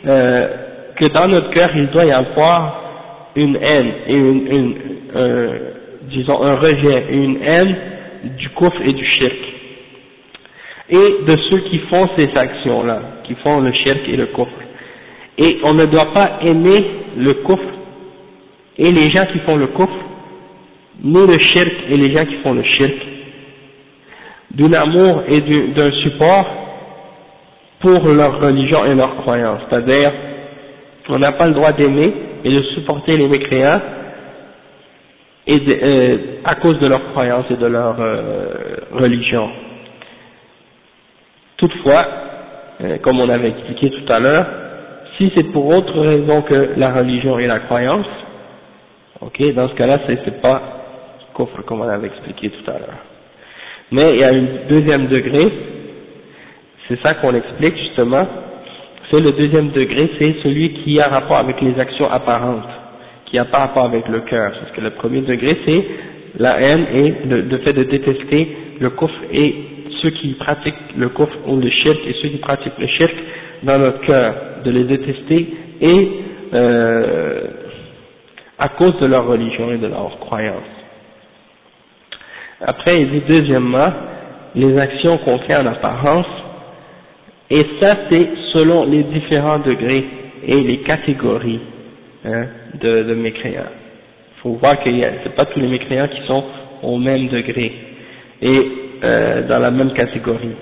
euh, que dans notre cœur, il doit y avoir une haine et une, euh, disons un rejet et une haine du kufr et du shirk. Et de ceux qui font ces actions-là, qui font le shirk et le kufr. Et on ne doit pas aimer le kufr et les gens qui font le kufr, ni le shirk et les gens qui font le shirk, d'un amour et d'un support pour leur religion et leur croyance. C'est-à-dire, on n'a pas le droit d'aimer et de supporter les mécréants euh, à cause de leur croyance et de leur euh, religion. Toutefois, euh, comme on avait expliqué tout à l'heure, si c'est pour autre raison que la religion et la croyance, ok, dans ce cas-là, c'est pas coffre comme on avait expliqué tout à l'heure. Mais il y a un deuxième degré, c'est ça qu'on explique justement, c'est le deuxième degré, c'est celui qui a rapport avec les actions apparentes qui n'a pas rapport avec le cœur, parce que le premier degré c'est la haine et le, fait de détester le coffre et ceux qui pratiquent le coffre ou le shirk et ceux qui pratiquent le shirk dans notre cœur, de les détester et euh, à cause de leur religion et de leur croyance. Après, il dit deuxièmement, les actions qu'on fait en apparence, et ça c'est selon les différents degrés et les catégories hein, de, de mécréants. Il faut voir que ce pas tous les mécréants qui sont au même degré et euh, dans la même catégorie.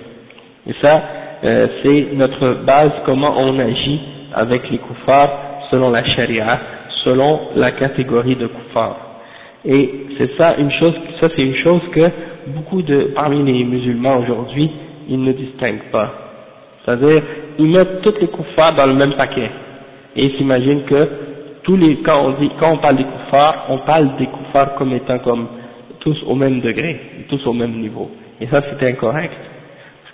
Et ça, euh, c'est notre base, comment on agit avec les koufars selon la charia, selon la catégorie de koufars. Et c'est ça une chose, ça c'est une chose que beaucoup de, parmi les musulmans aujourd'hui, ils ne distinguent pas. C'est-à-dire, ils mettent tous les koufars dans le même paquet. Et ils s'imaginent que tous les, quand on dit, quand on parle des koufars, on parle des koufars comme étant comme tous au même degré, tous au même niveau. Et ça c'est incorrect,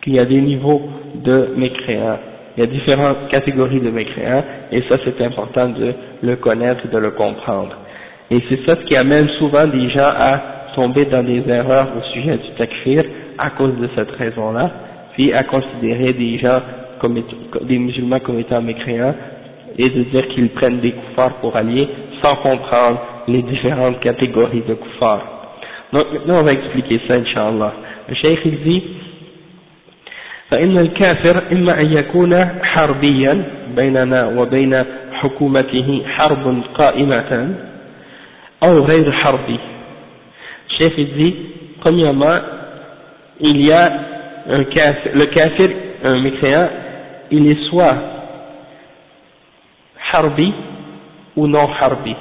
qu'il y a des niveaux de mécréants, il y a différentes catégories de mécréants, et ça c'est important de le connaître de le comprendre. Et c'est ça qui amène souvent des gens à tomber dans des erreurs au sujet du takfir à cause de cette raison-là, puis à considérer des gens comme des musulmans comme étant mécréants et de dire qu'ils prennent des koufars pour alliés sans comprendre les différentes catégories de koufars. Donc maintenant on va expliquer ça Inch'Allah. Le cheikh il dit فإن الكافر إما أن يكون حربيا بيننا وبين حكومته حرب قائمة أو غير حربي شيخ الزي قم يما إليا الكافر مكيا إلي سوا حربي أو نو حربي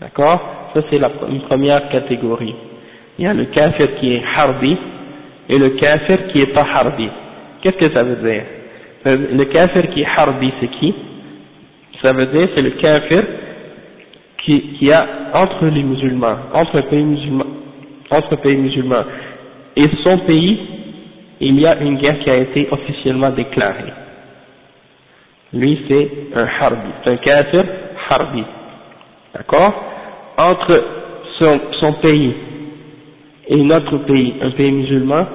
D'accord Ça c'est la première catégorie. Il y a le kafir qui est harbi et le kafir qui est pas harbi. Qu'est-ce que ça veut dire? Le kafir qui est harbi c'est qui? Ça veut dire c'est le kafir qui, qui a entre les musulmans, entre pays musulmans, entre pays musulmans et son pays, il y a une guerre qui a été officiellement déclarée. Lui c'est un harbi, un kafir harbi, d'accord? Entre son, son, pays et notre pays, un pays musulman,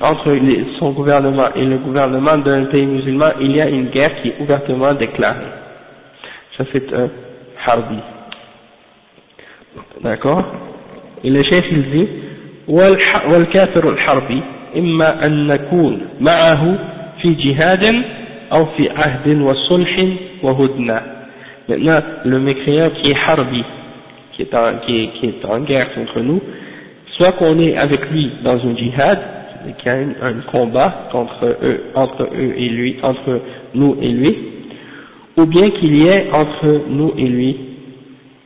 entre son gouvernement et le gouvernement d'un pays musulman, il y a une guerre qui est ouvertement déclarée. Ça c'est un harbi. D'accord Et le chef il dit, والكافر الحربي إما أن نكون معه في جهاد Maintenant, le mécréant qui est harbi, qui est, en, qui, est, qui est en guerre contre nous, soit qu'on est avec lui dans un djihad, qu'il y a un, un, combat contre eux, entre eux et lui, entre nous et lui, ou bien qu'il y ait entre nous et lui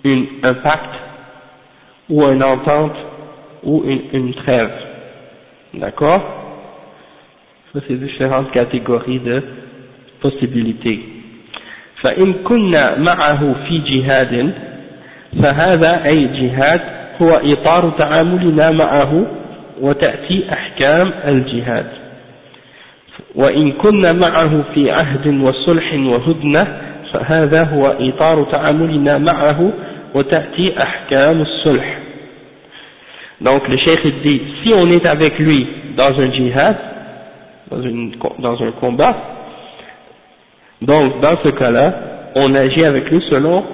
une, un pacte ou une entente ou une, une trêve. D'accord Ça c'est différentes catégories de possibilité. فإن كنا معه في جهاد فهذا أي جهاد هو إطار تعاملنا معه وتأتي أحكام الجهاد وإن كن معه في عهد وصلح وهدنة فهذا هو إطار تعاملنا معه وتأتي أحكام الصلح Donc le cheikh dit, si on est avec lui dans un djihad, dans, une, dans un combat, donc dans ce cas-là, on agit avec lui selon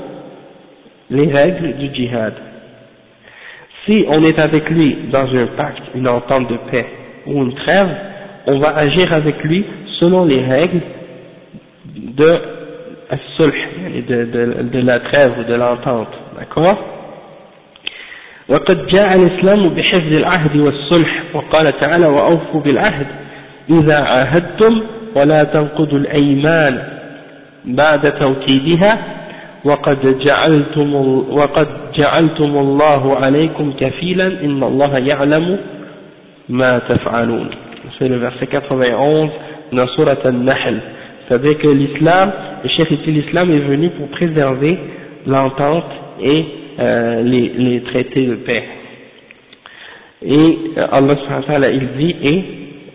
les règles du djihad. Si on est avec lui dans un pacte, une entente de paix ou une trêve, on va agir avec lui selon les règles de, de, de, de la trêve ou de l'entente. D'accord وقد جاء الإسلام بحفظ العهد والصلح وقال تعالى وأوفوا بالعهد إذا عاهدتم ولا تنقضوا الأيمان بعد توكيدها وقد جعلتم, وقد جعلتم الله عليكم كفيلا إن الله يعلم ما تفعلون c'est le verset 91 dans Surat Al-Nahl c'est-à-dire que l'islam, le chef ici l'islam est venu pour préserver l'entente et euh, les, les traités de paix et euh, Allah il dit et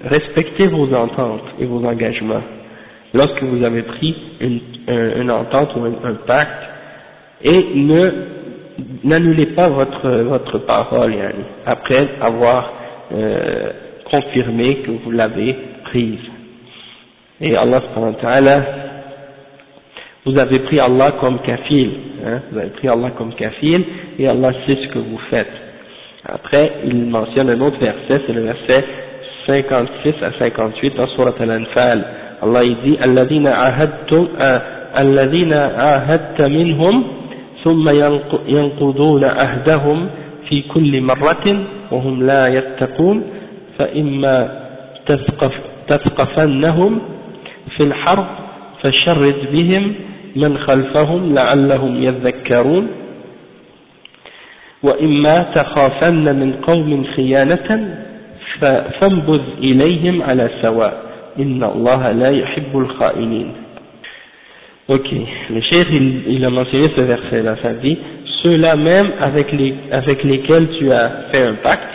respectez vos ententes et vos engagements lorsque vous avez pris une, une entente ou un, pacte et ne n'annulez pas votre votre parole yani, après avoir euh, confirmé que vous l'avez prise. Et Allah vous avez pris Allah comme kafil hein, vous avez pris Allah comme kafil et Allah sait ce que vous faites. Après il mentionne un autre verset c'est le verset 56 à 58 dans Surat Al-Anfal Allah il dit الذين عاهدتم الذين عاهدت منهم ثم ينقضون عهدهم في كل مرة وهم لا يتقون فإما تثقف تثقفنهم في الحرب فشرد بهم من خلفهم لعلهم يذكرون. وإما تخافن من قوم خيانة فانبذ إليهم على سواء. Inna Allah la yuhibbul kha'inin. Ok, le cheikh il, a mentionné ce verset là, ça dit Ceux-là même avec, les, avec lesquels tu as fait un pacte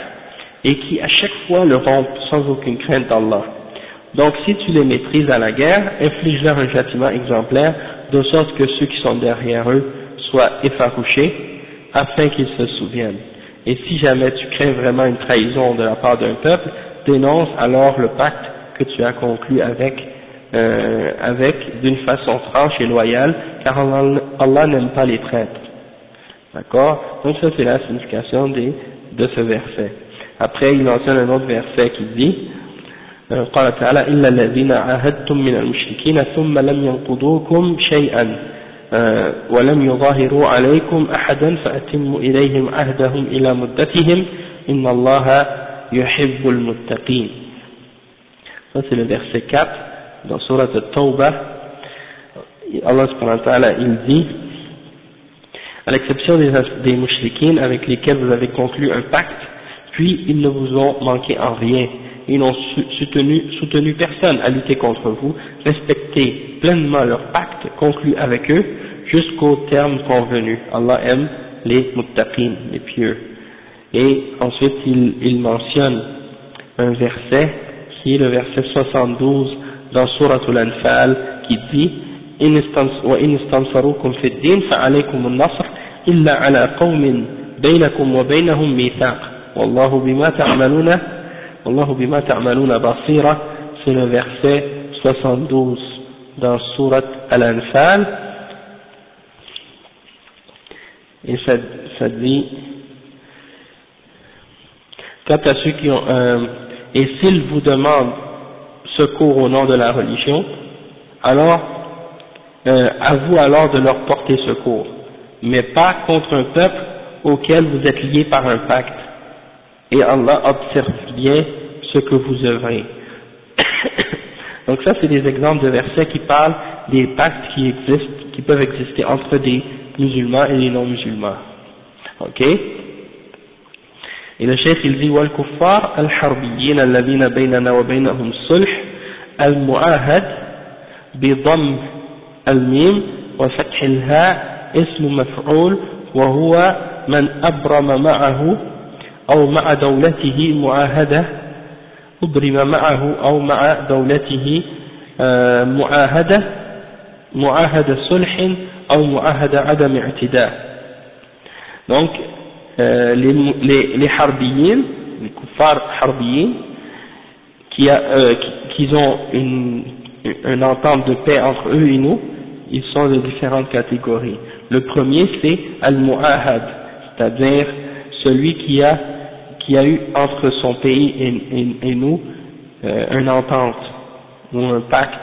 et qui à chaque fois le rompent sans aucune crainte d'Allah. Donc si tu les maîtrises à la guerre, inflige-leur un châtiment exemplaire de sorte que ceux qui sont derrière eux soient effarouchés afin qu'ils se souviennent. Et si jamais tu crains vraiment une trahison de la part d'un peuple, dénonce alors le pacte que tu as conclu avec, euh, avec d'une façon franche et loyale, car Allah, Allah n'aime pas les traîtres. D'accord Donc ça c'est la signification des, de ce verset. Après il mentionne un autre verset qui dit قال تعالى إلا الذين عاهدتم من المشركين ثم لم ينقضوكم شيئا ولم يظاهروا عليكم أحدا فأتموا إليهم عهدهم إلى مدتهم إن الله يحب المتقين ça c'est le verset 4 dans Surat Al-Tawbah. Allah subhanahu wa ta'ala il dit à l'exception des, des avec lesquels vous avez conclu un pacte, puis ils ne vous ont manqué en rien ils n'ont soutenu, personne à lutter contre vous, respectez pleinement leur pacte conclu avec eux jusqu'au terme convenu. Allah aime les muttaqin, les pieux. Et ensuite il mentionne un verset qui est le verset 72 dans Surah Al-Anfal qui dit وإن استنصروكم في الدين فعليكم النصر إلا على قوم بينكم وبينهم ميثاق والله بما تعملون Allahu bima ta'maluna basira, c'est le verset 72 dans Surat Al-Anfal. Et ça, ça dit, quant à ceux qui ont, euh, et s'ils vous demandent secours au nom de la religion, alors, euh, à vous alors de leur porter secours, mais pas contre un peuple auquel vous êtes liés par un pacte. Et Allah observe bien ce que vous œuvrez. Donc ça, c'est des exemples de versets qui parlent des pactes qui existent, qui peuvent exister entre des musulmans et des non-musulmans. Ok? Et le chef, il dit, وَالْكُفَّارِ الْحَرْبِيِّينَ الَّذِينَ بَيْنَنَا وَبَيْنَهُمْ صُلْحٌ المعاهد بضم الميم وفتح الهاء اسم مفعول وهو من أبرم معه أو مع دولته معاهدة أبرم معه أو مع دولته معاهدة معاهدة صلح أو معاهدة عدم اعتداء. Donc euh, les, les, les harbiyin, les qui, a, euh, qui, qui ont une, une entente de paix entre eux et nous ils sont de différentes catégories. Le premier c'est al-mu'ahad c'est-à-dire celui qui a qui a eu entre son pays et, et, nous euh, une entente ou un pacte,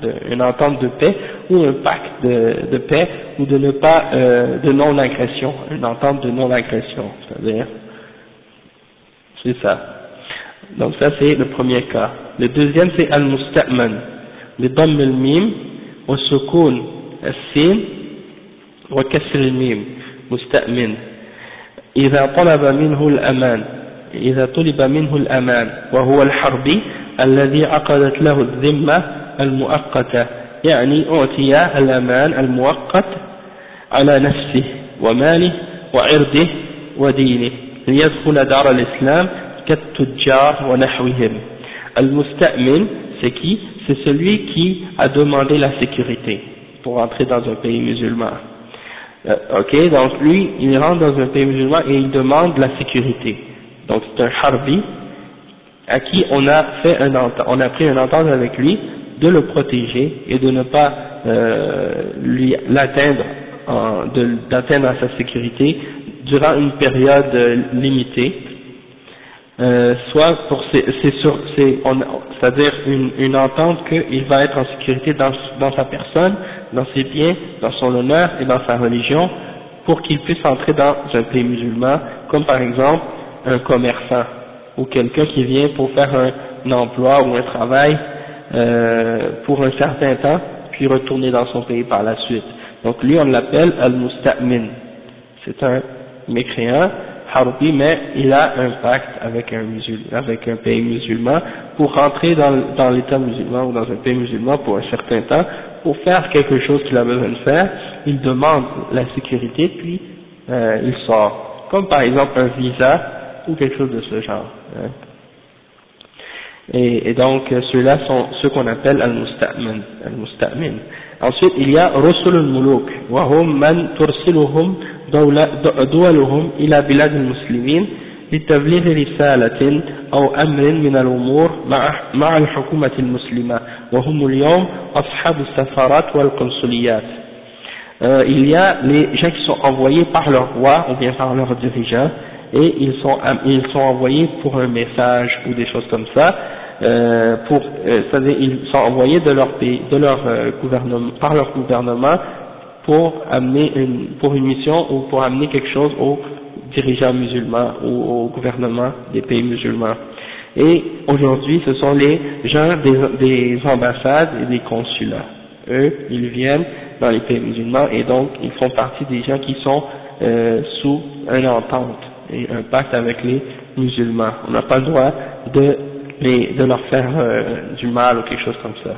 de, une entente de paix ou un pacte de, de paix ou de ne pas euh, de non-agression, une entente de non-agression, c'est-à-dire c'est ça. Donc ça c'est le premier cas. Le deuxième c'est al-musta'man, le damm al-mim, au sukun al-sin, wa kasr al-mim, musta'min. إذا طلب منه الأمان إذا طلب منه الأمان وهو الحربي الذي عقدت له الذمة المؤقتة يعني أعطي الأمان المؤقت على نفسه وماله وعرضه ودينه ليدخل دار الإسلام كالتجار ونحوهم المستأمن c'est qui C'est celui qui a demandé la sécurité pour entrer dans un pays musulman. Euh, ok, donc lui, il rentre dans un pays musulman et il demande la sécurité. Donc c'est un harbi à qui on a fait un on a pris un entente avec lui de le protéger et de ne pas euh, lui l'atteindre, d'atteindre à sa sécurité durant une période euh, limitée. Euh, soit pour c'est c'est-à-dire une, une entente qu'il va être en sécurité dans, dans sa personne, dans ses biens, dans son honneur et dans sa religion, pour qu'il puisse entrer dans un pays musulman, comme par exemple un commerçant ou quelqu'un qui vient pour faire un, emploi ou un travail euh, pour un certain temps, puis retourner dans son pays par la suite. Donc lui on l'appelle al-musta'min. C'est un mécréant, harbi, mais il a un pacte avec un, musulman, avec un pays musulman pour rentrer dans, l'état musulman ou dans un pays musulman pour un certain temps, pour faire quelque chose qu'il a besoin de faire, il demande la sécurité, puis euh, il sort. Comme par exemple un visa ou quelque chose de ce genre. Hein. Et, et, donc ceux-là sont ceux qu'on appelle al-musta'min. Al Ensuite il y a Rusul al-Muluk, وهم من ترسلهم دولهم إلى بلاد المسلمين لتبليغ رسالة أو أمر من الأمور مع, مع الحكومة المسلمة وهم اليوم أصحاب السفارات والقنصليات euh, il y a les gens qui sont envoyés par leur roi ou bien par leur dirigeant et ils sont, ils sont envoyés pour un message ou des choses comme ça, euh, pour, euh, ils sont envoyés de leur pays, de leur euh, gouvernement, par leur gouvernement pour amener une, pour une mission ou pour amener quelque chose aux dirigeants musulmans ou au gouvernement des pays musulmans. Et aujourd'hui, ce sont les gens des, des ambassades et des consulats. Eux, ils viennent dans les pays musulmans et donc ils font partie des gens qui sont euh, sous une entente et un pacte avec les musulmans. On n'a pas le droit de, les, de leur faire euh, du mal ou quelque chose comme ça.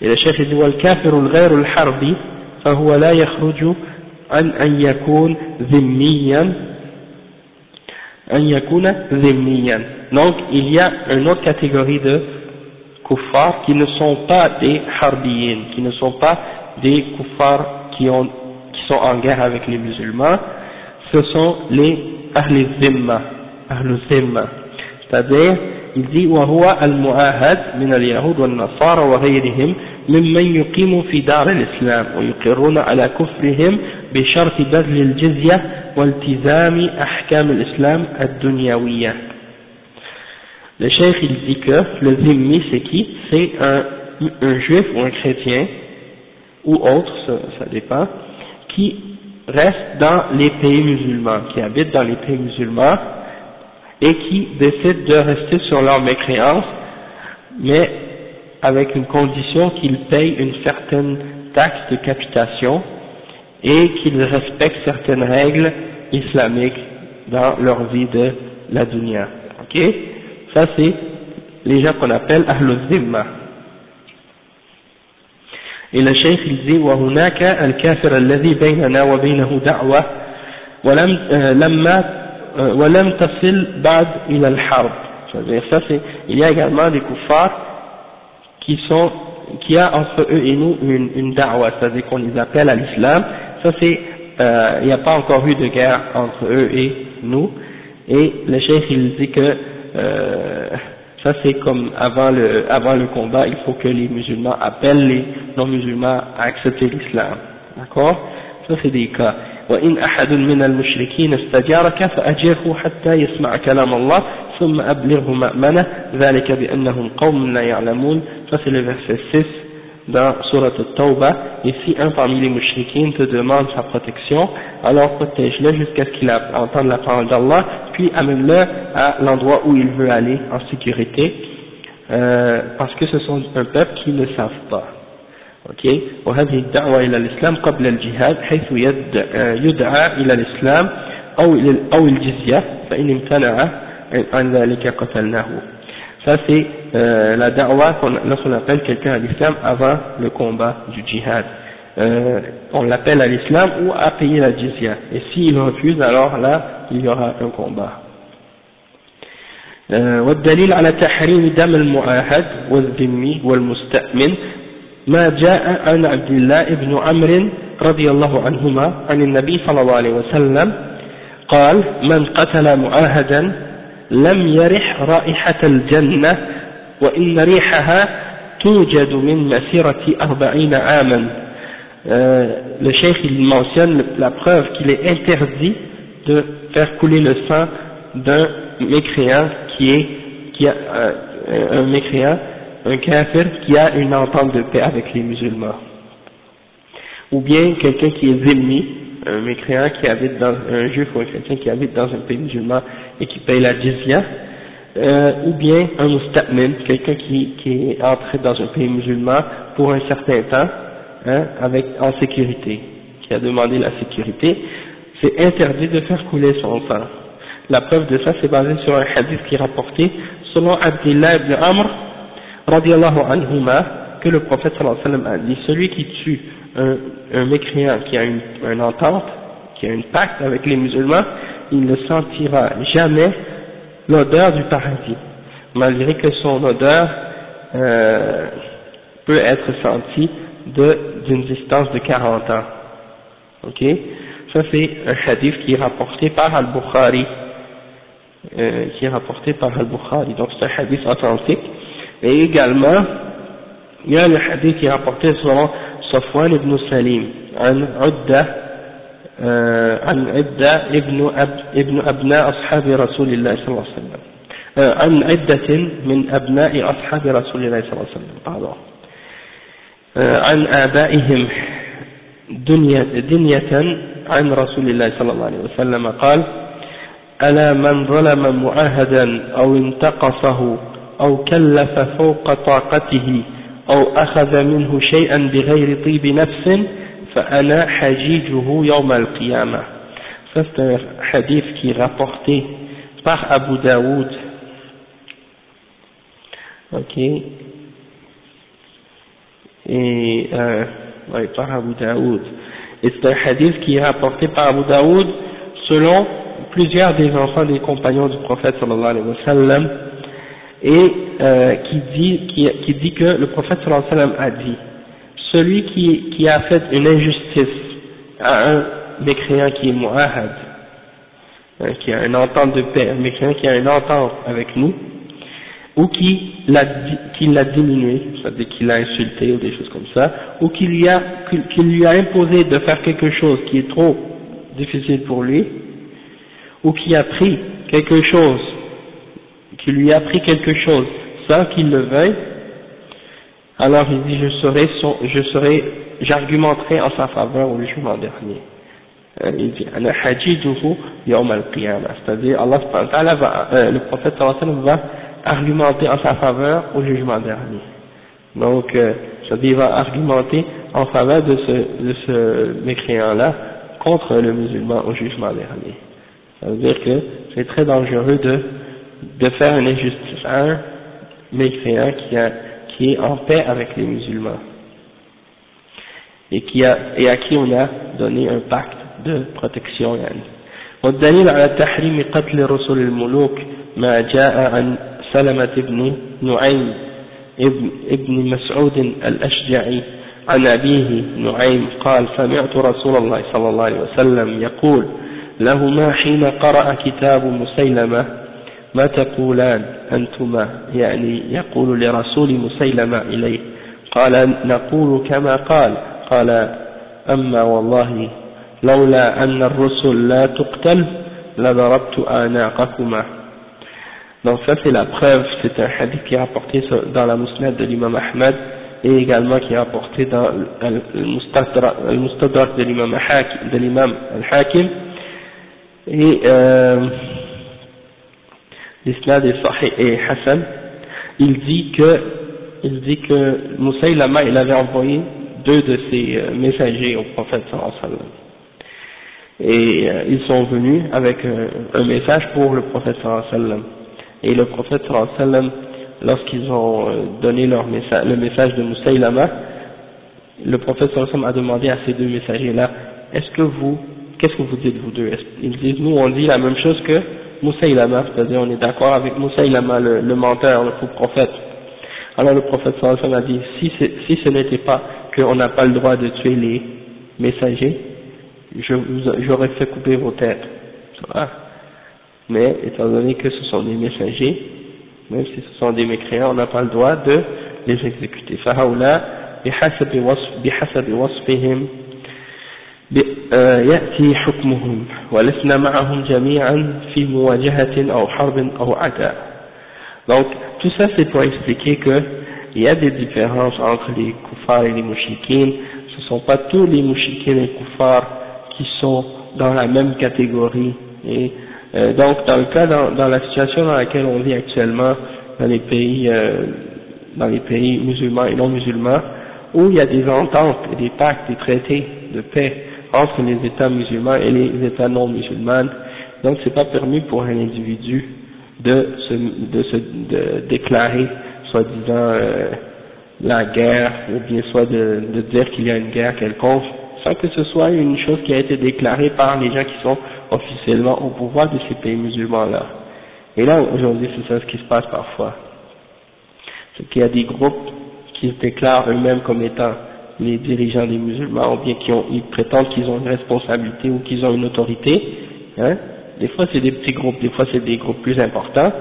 Et le chef dit والكافر الغير الحربي فهو لا يخرج عن أن يكون ذميا أن يكون ذميا donc il y a une autre catégorie de kuffars qui ne sont pas des harbiyin qui ne sont pas des kuffars qui, ont, qui sont en guerre avec les musulmans ce sont les أهل الذمة أهل الذمة c'est-à-dire il dit وهو المعاهد من اليهود والنصارى وغيرهم ممن يقيم في دار الإسلام ويقرون على كفرهم بشرط بذل الجزية والتزام أحكام الإسلام الدنيوية Le cheikh il dit que le zimmi c'est qui C'est un, un juif ou un chrétien ou autre, ça, ça dépend, qui restent dans les pays musulmans, qui habitent dans les pays musulmans et qui décident de rester sur leur mécréance, mais avec une condition qu'ils payent une certaine taxe de capitation et qu'ils respectent certaines règles islamiques dans leur vie de la dunya. Ok Ça c'est les gens qu'on appelle Ahlul Zimma. إلى الشيخ الزي وهناك الكافر الذي بيننا وبينه دعوة ولم لما ولم تصل بعد إلى الحرب C'est-à-dire, ça c'est, il y a également des kuffars qui sont, qui a entre eux et nous une, une da'wah, c'est-à-dire qu'on les appelle à l'islam. Ça c'est, euh, il n'y a pas encore eu de guerre entre eux et nous. Et le cheikh il dit que, euh, ça c'est comme avant le, avant le combat, il faut que les musulmans appellent les non-musulmans à accepter l'islam. D'accord Ça c'est des cas. وإن أحد من المشركين استجارك فأجره حتى يسمع كلام الله ثم أبلغه مأمنة ذلك بأنهم قوم لا يعلمون c'est le verset 6 dans Surat al-Tawbah et si un parmi les mouchriquins te demande sa protection alors protège-le jusqu'à ce qu'il entende la parole d'Allah puis amène-le à l'endroit où il veut aller en sécurité euh, parce que ce sont un peuple qui ne savent pas أوكي وهذه الدعوة إلى الإسلام قبل الجهاد حيث آه، يدعى, إلى الإسلام أو أو الجزية فإن امتنع عن ذلك قتلناه فسي الدعوة دعوة لصنع قلت الإسلام أبا لكومبا الجهاد Euh, on l'appelle à l'islam ou à payer la jizya. Et s'il refuse, alors là, il y aura un combat. Euh, والدليل على تحريم دم المعاهد والذمي والمستأمن ما جاء عن عبد الله بن عمرو رضي الله عنهما عن النبي صلى الله عليه وسلم قال من قتل معاهدا لم يرح رائحة الجنة وإن ريحها توجد من مسيرة أربعين عاما. Le cheikh il mentionne la preuve qu'il est interdit de faire couler le sang d'un mécréant qui est qui a, euh, un mécréant un kafir qui a une entente de paix avec les musulmans, ou bien quelqu'un qui est zimmi, un mécréant qui habite dans un juif ou un chrétien qui habite dans un pays musulman et qui paye la jizya, euh, ou bien un musta'min, quelqu'un qui, qui est entré dans un pays musulman pour un certain temps, hein, avec en sécurité, qui a demandé la sécurité, c'est interdit de faire couler son sang. La preuve de ça, c'est basé sur un hadith qui est rapporté selon Abdullah ibn Amr, radiallahu anhuma, que le prophète sallallahu alayhi wa sallam a dit, celui qui tue un, un mécréant qui a une, entente, qui a une pacte avec les musulmans, il ne sentira jamais l'odeur du paradis, malgré que son odeur euh, peut être sentie d'une distance de 40 ans. Ok? Ça c'est un hadith qui est rapporté par Al-Bukhari, euh, qui est rapporté par Al-Bukhari, donc c'est un hadith authentique, et également, il y a le hadith qui est rapporté selon Safwan ibn Salim, عن عدة عن عدة ابن أب ابن أبناء أصحاب رسول الله صلى الله عليه وسلم عن عدة من أبناء أصحاب رسول الله صلى الله عليه وسلم عن آبائهم دنيا دنية عن رسول الله صلى الله عليه وسلم قال ألا من ظلم معاهدا أو انتقصه أو كلف فوق طاقته أو أخذ منه شيئا بغير طيب نفس فأنا حجيجه يوم القيامة c'est un hadith qui est rapporté par Abu Daoud ok et euh, ouais, par Abu Daoud et c'est un hadith qui est rapporté par Abu Daoud selon plusieurs des enfants des compagnons du prophète sallallahu alayhi wa sallam et euh, qui, dit, qui, qui, dit que le prophète sallam a dit celui qui, qui a fait une injustice à un mécréant qui est mu'ahad, hein, qui a une entente de paix, un mécréant qui a une entente avec nous, ou qui l'a qui l'a diminué, c'est-à-dire qu'il l'a insulté ou des choses comme ça, ou qui lui a qui lui a imposé de faire quelque chose qui est trop difficile pour lui, ou qui a pris quelque chose qui lui a appris quelque chose sans qu'il le veuille, alors il dit je serai son, je serai, j'argumenterai en sa faveur au jugement dernier. Euh, il dit c'est-à-dire Allah va, euh, le prophète va argumenter en sa faveur au jugement dernier. Donc, euh, c'est-à-dire il va argumenter en faveur de ce, de ce mécréant-là contre le musulman au jugement dernier. Ça veut dire que c'est très dangereux de de faire une injustice à un mécréant qui, a, qui est en paix avec les musulmans et, qui a, et à qui on a donné un pacte de protection. والدليل على تحريم قتل رسل الملوك ما جاء عن سلمة بن نعيم ابن, ابن مسعود الأشجعي عن أبيه نعيم قال سمعت رسول الله صلى الله عليه وسلم يقول لهما حين قرأ كتاب مسيلمة ما تقولان أنتما يعني يقول لرسول مسيلمة إليه قال نقول كما قال قال أما والله لولا أن الرسل لا تقتل لضربت آناقكما Donc ça c'est la preuve, c'est un hadith qui est rapporté dans la musnad de l'imam Ahmad et également qui est rapporté dans le mustadrak de l'imam al-Hakim et euh, l'isnad est sahih et Hassan il dit que il dit que Moussaïlama il avait envoyé deux de ses euh, messagers au prophète sallallahu et euh, ils sont venus avec un, un message pour le prophète sallallahu et le prophète sallam, lorsqu'ils ont euh, donné leur message, le message de Moussaïlama, le prophète sallam a demandé à ces deux messagers-là, est-ce que vous, qu'est-ce que vous dites vous deux? Ils disent, nous on dit la même chose que Moussaïlama, c'est-à-dire on est d'accord avec Moussaïlama, le, le menteur, le faux prophète. Alors le prophète sallam a dit, si, si ce n'était pas qu'on n'a pas le droit de tuer les messagers, j'aurais fait couper vos têtes mais étant donné que ce sont des messagers, même si ce sont des mécréants, on n'a pas le droit de les exécuter يأتي حكمهم ولسنا معهم جميعا في مواجهة أو حرب أو عداء. Donc tout ça c'est pour expliquer que il y a des différences entre les kuffars et les mouchikines. Ce ne sont pas tous les mouchikines et kuffars qui sont dans la même catégorie et euh, donc, dans le cas, dans, dans, la situation dans laquelle on vit actuellement, dans les pays, euh, dans les pays musulmans et non musulmans, où il y a des ententes et des pactes, des traités de paix entre les États musulmans et les États non musulmans, donc c'est pas permis pour un individu de se, de se de déclarer, soi-disant, euh, la guerre, ou bien soit de, de dire qu'il y a une guerre quelconque, sans que ce soit une chose qui a été déclarée par les gens qui sont officiellement au pouvoir de ces pays musulmans-là. Et là, aujourd'hui, c'est ça ce qui se passe parfois. C'est qu'il y a des groupes qui se déclarent eux-mêmes comme étant les dirigeants des musulmans, ou bien qui ont, ils prétendent qu'ils ont une responsabilité ou qu'ils ont une autorité. Hein. Des fois, c'est des petits groupes, des fois, c'est des groupes plus importants,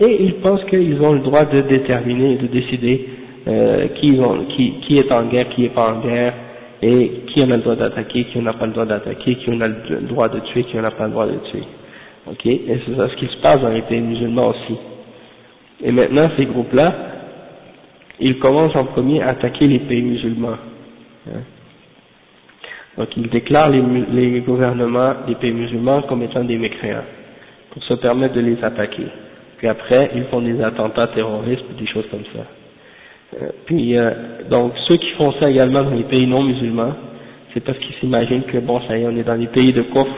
et ils pensent qu'ils ont le droit de déterminer, de décider euh, qui, ont, qui, qui est en guerre, qui n'est pas en guerre, et qui en a le droit d'attaquer, qui n'a pas le droit d'attaquer, qui en a le droit de tuer, qui n'a pas le droit de tuer. Ok? Et c'est ça ce qui se passe dans les pays musulmans aussi. Et maintenant, ces groupes-là, ils commencent en premier à attaquer les pays musulmans. Hein. Donc ils déclarent les, les, gouvernements des pays musulmans comme étant des mécréants, pour se permettre de les attaquer. Puis après, ils font des attentats terroristes, des choses comme ça. Euh, puis euh, donc ceux qui font ça également dans les pays non musulmans, c'est parce qu'ils s'imaginent que bon ça y est, on est dans les pays de coffre,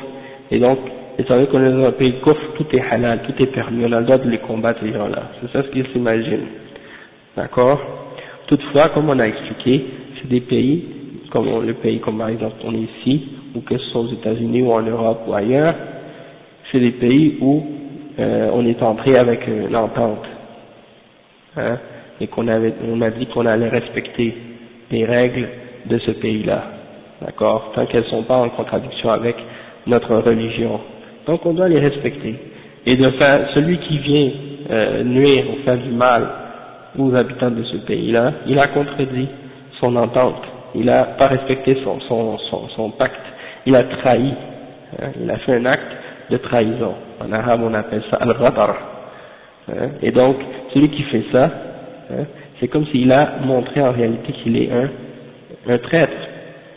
et donc étant donné qu'on est dans un pays de coffre, tout est halal, tout est permis, on a le droit de les combattre les gens-là. C'est ça ce qu'ils s'imaginent. D'accord? Toutefois, comme on a expliqué, c'est des pays, comme le pays comme par exemple on est ici, ou que ce soit aux États-Unis ou en Europe ou ailleurs, c'est des pays où euh, on est entré avec une entente. Hein et qu'on avait, on a dit qu'on allait respecter les règles de ce pays-là, d'accord, tant qu'elles ne sont pas en contradiction avec notre religion. Donc on doit les respecter. Et de faire, celui qui vient euh, nuire ou faire du mal aux habitants de ce pays-là, il a contredit son entente, il n'a pas respecté son, son, son, son, pacte, il a trahi, hein, il a fait un acte de trahison. En arabe on appelle ça al-radar. Hein, et donc celui qui fait ça, Hein, c'est comme s'il a montré en réalité qu'il est un, un traître.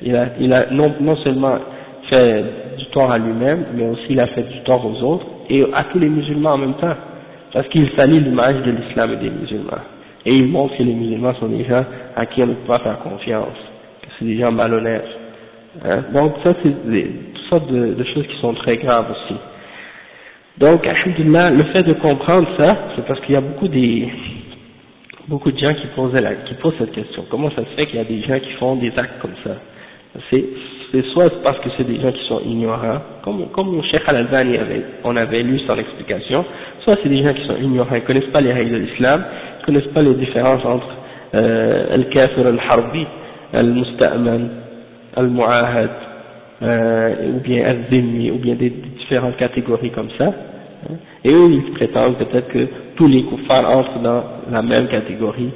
Il a, il a non, non seulement fait du tort à lui-même, mais aussi il a fait du tort aux autres et à tous les musulmans en même temps, parce qu'il salit l'image de l'islam et des musulmans. Et il montre que les musulmans sont des gens à qui on ne peut pas faire confiance, des gens malhonnêtes. Hein. Donc ça, c'est toutes sortes de, choses qui sont très graves aussi. Donc, le fait de comprendre ça, c'est parce qu'il y a beaucoup des, beaucoup de gens qui, posent la, qui posent cette question. Comment ça se fait qu'il y a des gens qui font des actes comme ça? C'est soit parce que c'est des gens qui sont ignorants, comme, comme Cheikh Al-Albani avait, on avait lu son explication, soit c'est des gens qui sont ignorants, ils ne connaissent pas les règles de l'islam, ils ne connaissent pas les différences entre euh, al-kafir al-harbi, al-musta'man, al-mu'ahad, euh, ou bien al-zimmi, ou bien des, différentes catégories comme ça, et eux ils prétendent peut-être que tous les kuffars entrent dans la même catégorie,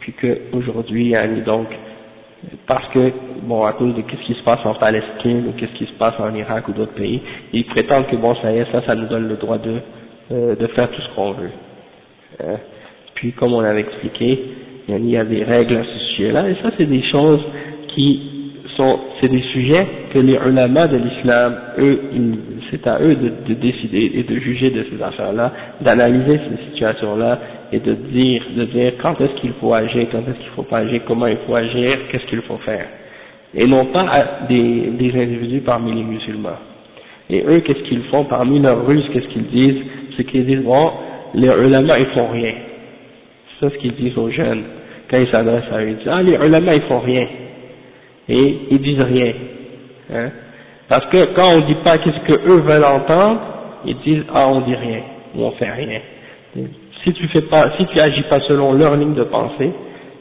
puis qu'aujourd'hui, donc, parce que, bon, à cause de ce qui se passe en Palestine, ou qu'est-ce qui se passe en Irak ou d'autres pays, ils prétendent que bon, ça y est, ça, ça nous donne le droit de, euh, de faire tout ce qu'on veut. Hein. Puis, comme on avait expliqué, il y a des règles à ce et ça, c'est des choses qui sont, c'est des sujets que les ulama de l'islam, eux, c'est à eux de, de, décider et de juger de ces affaires-là, d'analyser ces situations-là et de dire, de dire quand est-ce qu'il faut agir, quand est-ce qu'il faut pas agir, comment il faut agir, qu'est-ce qu'il faut faire. Et non pas à des, des individus parmi les musulmans. Et eux, qu'est-ce qu'ils font parmi leurs ruses, qu'est-ce qu'ils disent? C'est qu'ils disent, bon, les ulama, ils font rien. C'est ce qu'ils disent aux jeunes quand ils s'adressent à eux. Ils disent, ah, les ulama, ils font rien. Et ils disent rien. Hein? Parce que quand on dit pas qu'est-ce que eux veulent entendre, ils disent, ah, on dit rien, ou on fait rien si tu fais pas, si tu agis pas selon leur ligne de pensée,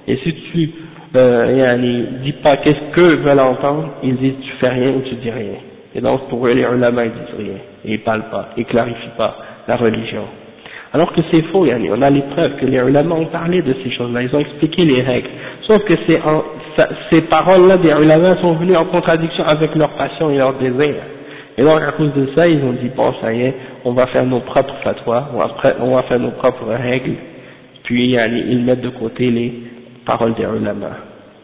et si tu euh, dis pas qu'est-ce qu'eux veulent entendre, ils disent tu fais rien ou tu dis rien. Et donc pour eux les ulama ils disent rien, et ils parlent pas, ils clarifient pas la religion. Alors que c'est faux, yani, on a les preuves que les ulama ont parlé de ces choses-là, ils ont expliqué les règles. Sauf que ces paroles-là des ulama sont venues en contradiction avec leur passion et leur désir. Et donc à cause de ça, ils ont dit bon ça y est, on va faire nos propres fatwas, on va faire nos propres règles, puis ils mettent de côté les paroles des ulama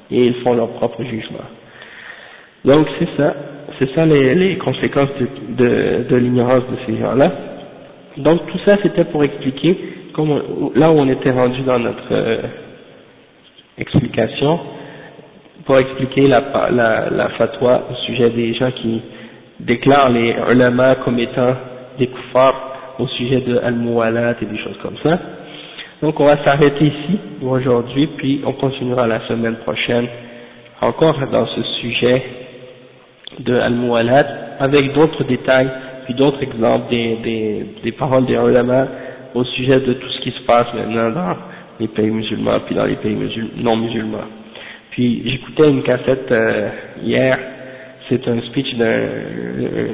et ils font leur propre jugement. Donc c'est ça, c'est ça les, conséquences de l'ignorance de ces gens-là. Donc tout ça c'était pour expliquer là où on était rendu dans notre euh, explication, pour expliquer la, fatwa au sujet des gens qui déclare les ulama comme étant des kuffars au sujet de al-muwalat et des choses comme ça. Donc on va s'arrêter ici pour aujourd'hui, puis on continuera la semaine prochaine encore dans ce sujet de al-muwalat avec d'autres détails, d'autres exemples des, des, des paroles des ulama au sujet de tout ce qui se passe maintenant dans les pays musulmans, puis dans les pays non musulmans. Puis j'écoutais une cassette euh, hier c'est un speech d'une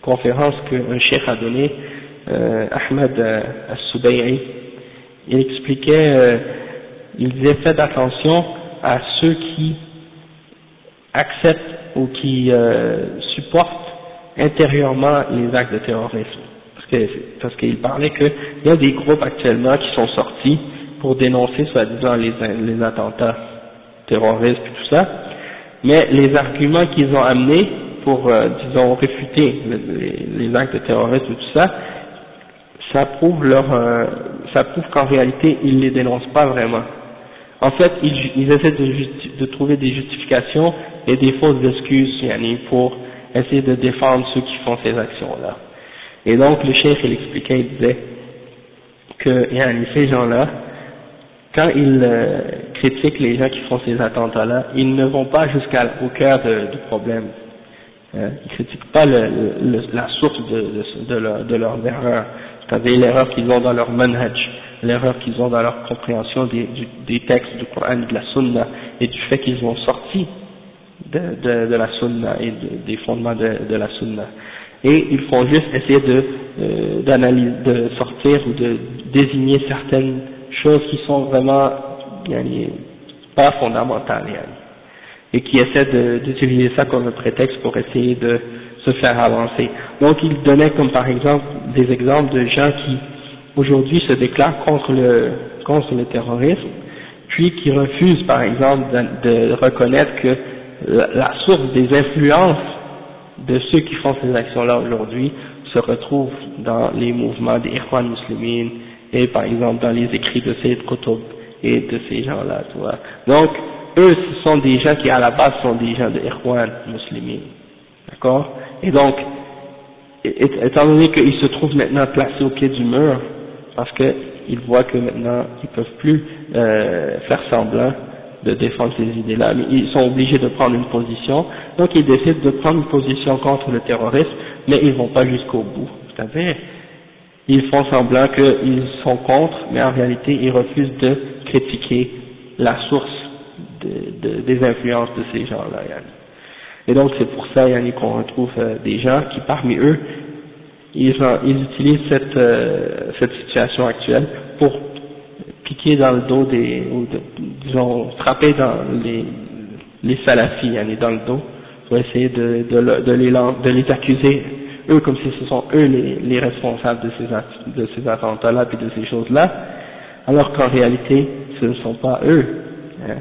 conférence qu'un cheikh a donné, euh, Ahmed euh, As-Subayri. Il expliquait, euh, il disait faites attention à ceux qui acceptent ou qui euh, supportent intérieurement les actes de terrorisme. Parce que parce qu'il parlait qu'il y a des groupes actuellement qui sont sortis pour dénoncer soi-disant les, les attentats terroristes et tout ça, mais les arguments qu'ils ont amenés pour, euh, disons, réfuter les, actes de terrorisme et tout ça, ça prouve leur, euh, ça prouve qu'en réalité, ils les dénoncent pas vraiment. En fait, ils, ils essaient de, de, trouver des justifications et des fausses excuses yani, pour essayer de défendre ceux qui font ces actions-là. Et donc, le chef, il expliquait, il disait que yani, ces gens-là, quand ils euh, critiquent les gens qui font ces attentats-là, ils ne vont pas jusqu'au cœur du problème. Hein. Ils ne critiquent pas la source de, leur, de leurs erreurs, c'est-à-dire l'erreur qu'ils ont dans leur manhaj, l'erreur qu'ils ont dans leur compréhension des, des textes du Coran de la Sunna, et du fait qu'ils ont sorti de, de, la Sunna et des fondements de, la Sunna. Et ils font juste essayer de, euh, d'analyser, de sortir ou de désigner certaines choses qui sont vraiment pas fondamentales et qui essaient d'utiliser ça comme un prétexte pour essayer de se faire avancer. Donc il donnait comme par exemple des exemples de gens qui aujourd'hui se déclarent contre le, contre le terrorisme, puis qui refusent par exemple de, reconnaître que la, source des influences de ceux qui font ces actions-là aujourd'hui se retrouve dans les mouvements des Ikhwan muslimines, et par exemple dans les écrits de Sayyid Qutb et de ces gens-là, tu vois. Donc, eux, ce sont des gens qui à la base sont des gens de Ikhwan musulmans, d'accord? Et donc, étant donné qu'ils se trouvent maintenant placés au pied du mur, parce qu'ils voient que maintenant ils peuvent plus euh, faire semblant de défendre ces idées-là, mais ils sont obligés de prendre une position, donc ils décident de prendre une position contre le terrorisme, mais ils vont pas jusqu'au bout, c'est-à-dire, ils font semblant qu'ils sont contre, mais en réalité ils refusent de critiquer la source de, des influences de ces gens-là. Et donc c'est pour ça qu'on retrouve euh, des gens qui parmi eux, ils, utilisent euh, cette situation actuelle pour piquer dans le dos des, ou disons, frapper dans les, les salafis, dans le dos, pour essayer de, de, de, les, de les accuser, eux comme si ce sont eux les, les responsables de ces, de ces attentats-là et de ces choses-là, alors qu'en réalité, ce ne sont pas eux, hein,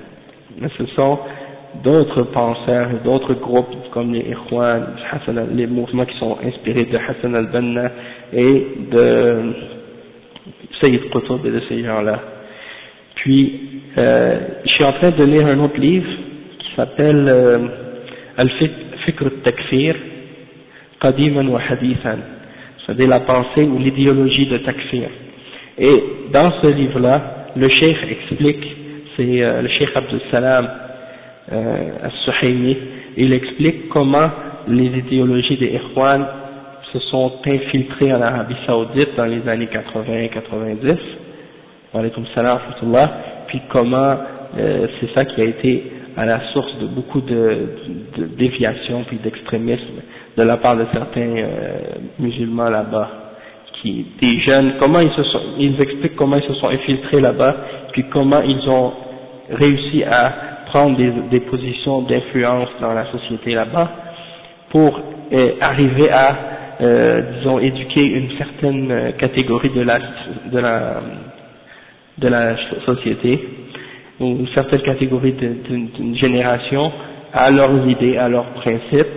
mais ce sont d'autres penseurs d'autres groupes comme les Ikhwan, les mouvements qui sont inspirés de Hassan al-Banna et de Sayyid Qutb et de ces gens-là. Puis, euh, je suis en train de lire un autre livre qui s'appelle euh, Al-Fikr al-Takfir, Qadiman wa Hadithan, c'est-à-dire la pensée ou l'idéologie de Takfir. Et dans ce livre-là, le cheikh explique, c'est euh, le cheikh Abdul Salam euh, al-Suhaymi, il explique comment les idéologies des Ikhwan se sont infiltrées en Arabie Saoudite dans les années 80 et 90 salam puis comment euh, c'est ça qui a été à la source de beaucoup de, de déviations puis d'extrémisme de la part de certains euh, musulmans là-bas, qui des jeunes, comment ils se sont, ils expliquent comment ils se sont infiltrés là-bas, puis comment ils ont réussi à prendre des, des positions d'influence dans la société là-bas pour euh, arriver à, disons, éduquer une certaine catégorie de la, de la de la société, ou une certaine catégorie d'une génération, à leurs idées, à leurs principes,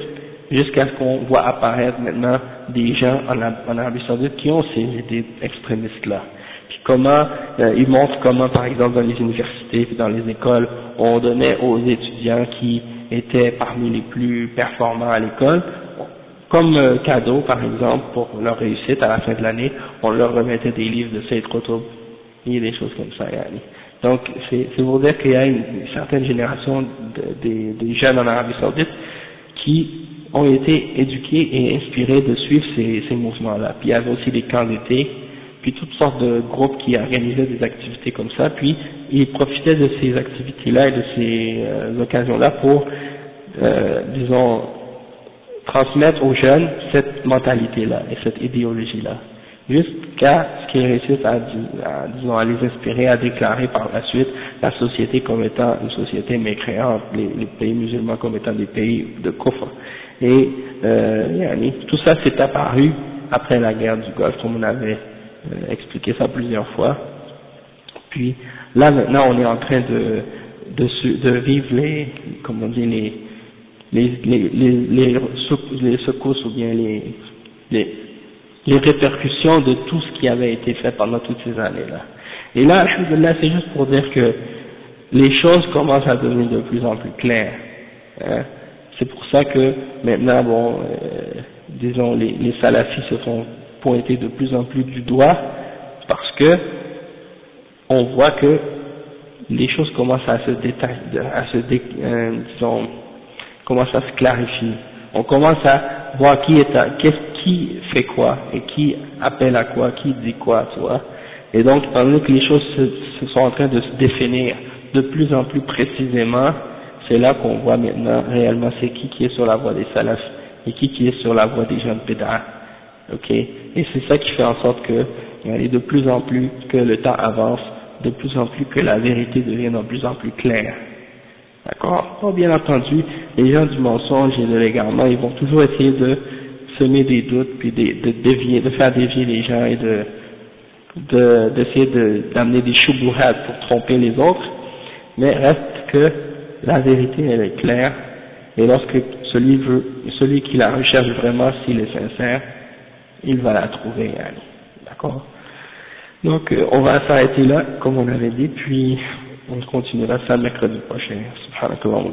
jusqu'à ce qu'on voit apparaître maintenant des gens en, Arabie Saoudite qui ont ces idées extrémistes-là. Puis comment, euh, ils montrent comment, par exemple, dans les universités, dans les écoles, on donnait aux étudiants qui étaient parmi les plus performants à l'école, comme euh, cadeau, par exemple, pour leur réussite à la fin de l'année, on leur remettait des livres de Sayyid Qutb il y a des choses comme ça. Donc c'est pour dire qu'il y a une, certaine génération de, des jeunes en Arabie Saoudite qui ont été éduqués et inspirés de suivre ces, ces mouvements-là. Puis il y avait aussi des camps d'été, puis toutes sortes de groupes qui organisaient des activités comme ça, puis ils profitaient de ces activités-là et de ces euh, occasions-là pour, euh, disons, transmettre aux jeunes cette mentalité-là et cette idéologie-là jusqu'à ce qu'ils réussissent à, disons, à les inspirer à déclarer par la suite la société comme étant une société mécréante, les, pays musulmans comme étant des pays de kufr. Et euh, tout ça s'est apparu après la guerre du Golfe, comme on avait euh, expliqué ça plusieurs fois. Puis là maintenant on est en train de, de, de vivre les, comment on dit, les, les, les, les secousses ou bien les, les les répercussions de tout ce qui avait été fait pendant toutes ces années-là. Et là, c'est juste pour dire que les choses commencent à devenir de plus en plus claires. Hein. C'est pour ça que maintenant, bon, euh, disons, les, salafis se font pointer de plus en plus du doigt parce que on voit que les choses commencent à se détailler, à se euh, disons, commencent à se clarifier. On commence à voir qui est à, qu'est-ce qui fait quoi et qui appelle à quoi, qui dit quoi, tu vois. Et donc, pendant que les choses se, sont en train de se définir de plus en plus précisément, c'est là qu'on voit maintenant réellement c'est qui qui est sur la voie des salafs et qui qui est sur la voie des jeunes pédales. Ok? Et c'est ça qui fait en sorte que de plus en plus que le temps avance, de plus en plus que la vérité devient de plus en plus claire. D'accord? Bien entendu, les gens du mensonge et de l'égarement, ils vont toujours essayer de semer des doutes, puis de, faire dévier les gens et de d'essayer d'amener des choubouhats pour tromper les autres, mais reste que la vérité elle est claire, et lorsque celui veut, celui qui la recherche vraiment, s'il est sincère, il va la trouver, d'accord? Donc euh, on va s'arrêter là, comme on avait dit, puis on continuera ça mercredi prochain. Wa wa.